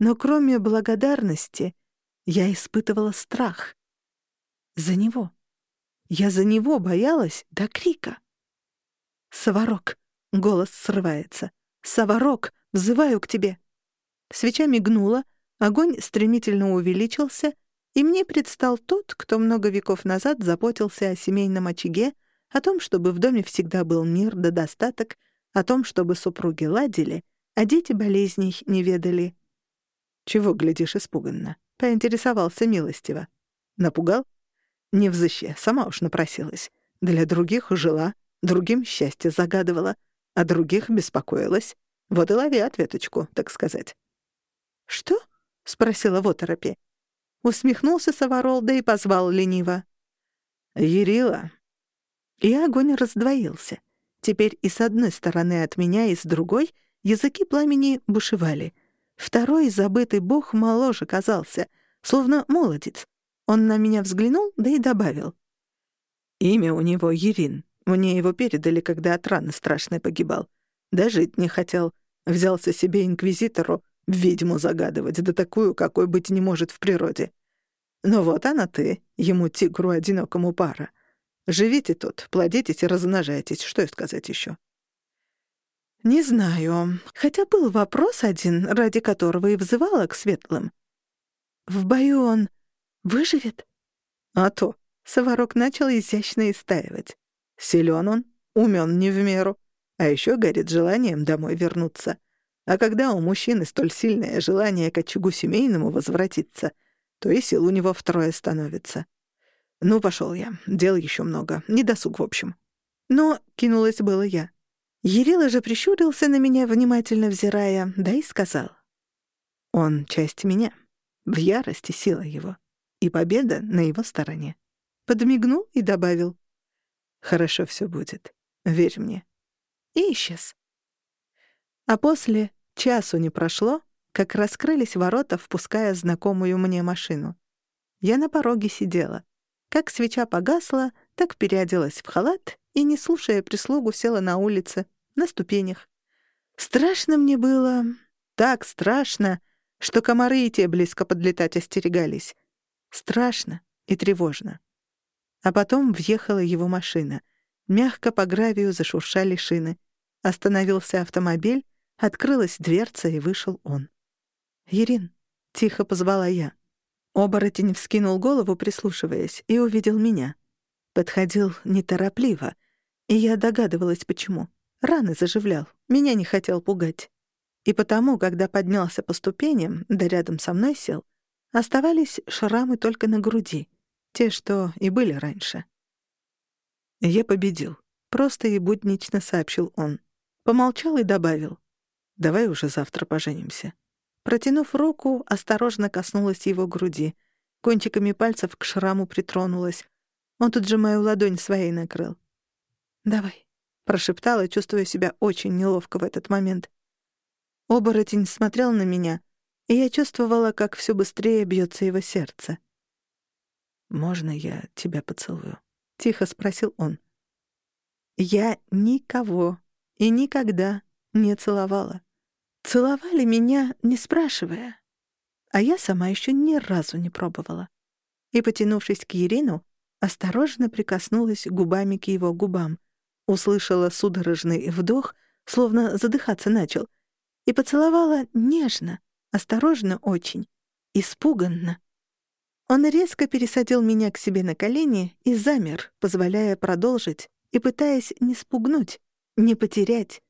Но кроме благодарности я испытывала страх. За него. Я за него боялась до крика. «Саварок!» — голос срывается. «Саварок!» Взываю к тебе». Свеча мигнула, огонь стремительно увеличился, и мне предстал тот, кто много веков назад заботился о семейном очаге, о том, чтобы в доме всегда был мир да достаток, о том, чтобы супруги ладили, а дети болезней не ведали. «Чего глядишь испуганно?» — поинтересовался милостиво. «Напугал?» «Не взыще, сама уж напросилась. Для других жила, другим счастье загадывала, а других беспокоилась. Вот и лови ответочку, так сказать. «Что?» — спросила в оторопе. Усмехнулся Саварол, да и позвал лениво. «Ярила». И огонь раздвоился. Теперь и с одной стороны от меня, и с другой языки пламени бушевали. Второй забытый бог моложе казался, словно молодец. Он на меня взглянул, да и добавил. «Имя у него Ерин. Мне его передали, когда от раны страшной погибал. Дожить не хотел. Взялся себе инквизитору ведьму загадывать, да такую, какой быть не может в природе. Но вот она ты, ему тигру одинокому пара. Живите тут, плодитесь и размножайтесь, что и сказать еще. Не знаю, хотя был вопрос один, ради которого и взывала к светлым. В бою он выживет? А то, Саварок начал изящно истаивать. Силен он, умен не в меру, а еще горит желанием домой вернуться. А когда у мужчины столь сильное желание к очагу семейному возвратиться, то и сил у него втрое становится. Ну, пошел я. Дел еще много. Не досуг, в общем. Но кинулась было я. Ярила же прищурился на меня, внимательно взирая, да и сказал. Он часть меня. В ярости сила его. И победа на его стороне. Подмигнул и добавил. Хорошо все будет. Верь мне и исчез. А после часу не прошло, как раскрылись ворота, впуская знакомую мне машину. Я на пороге сидела. Как свеча погасла, так переоделась в халат и, не слушая прислугу, села на улице, на ступенях. Страшно мне было, так страшно, что комары и те близко подлетать остерегались. Страшно и тревожно. А потом въехала его машина. Мягко по гравию зашуршали шины. Остановился автомобиль, открылась дверца, и вышел он. «Ирин», — тихо позвала я. Оборотень вскинул голову, прислушиваясь, и увидел меня. Подходил неторопливо, и я догадывалась, почему. Раны заживлял, меня не хотел пугать. И потому, когда поднялся по ступеням, да рядом со мной сел, оставались шрамы только на груди, те, что и были раньше. «Я победил», — просто и буднично сообщил он. Помолчал и добавил. «Давай уже завтра поженимся». Протянув руку, осторожно коснулась его груди. Кончиками пальцев к шраму притронулась. Он тут же мою ладонь своей накрыл. «Давай», — прошептала, чувствуя себя очень неловко в этот момент. Оборотень смотрел на меня, и я чувствовала, как все быстрее бьется его сердце. «Можно я тебя поцелую?» — тихо спросил он. Я никого и никогда не целовала. Целовали меня, не спрашивая. А я сама еще ни разу не пробовала. и, потянувшись к Ирину, осторожно прикоснулась губами к его губам, услышала судорожный вдох, словно задыхаться начал, и поцеловала нежно, осторожно очень, испуганно. Он резко пересадил меня к себе на колени и замер, позволяя продолжить и пытаясь не спугнуть, не потерять,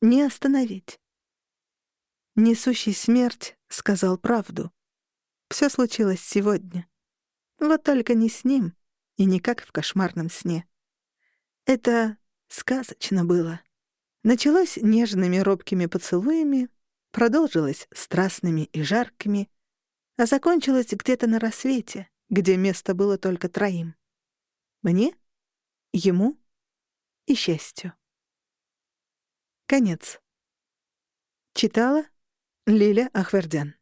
не остановить. Несущий смерть сказал правду. Все случилось сегодня. Вот только не с ним и не как в кошмарном сне. Это сказочно было. Началось нежными робкими поцелуями, продолжилось страстными и жаркими, а закончилось где-то на рассвете, где место было только троим. Мне, ему и счастью. Конец. Читала Лиля Ахвердян.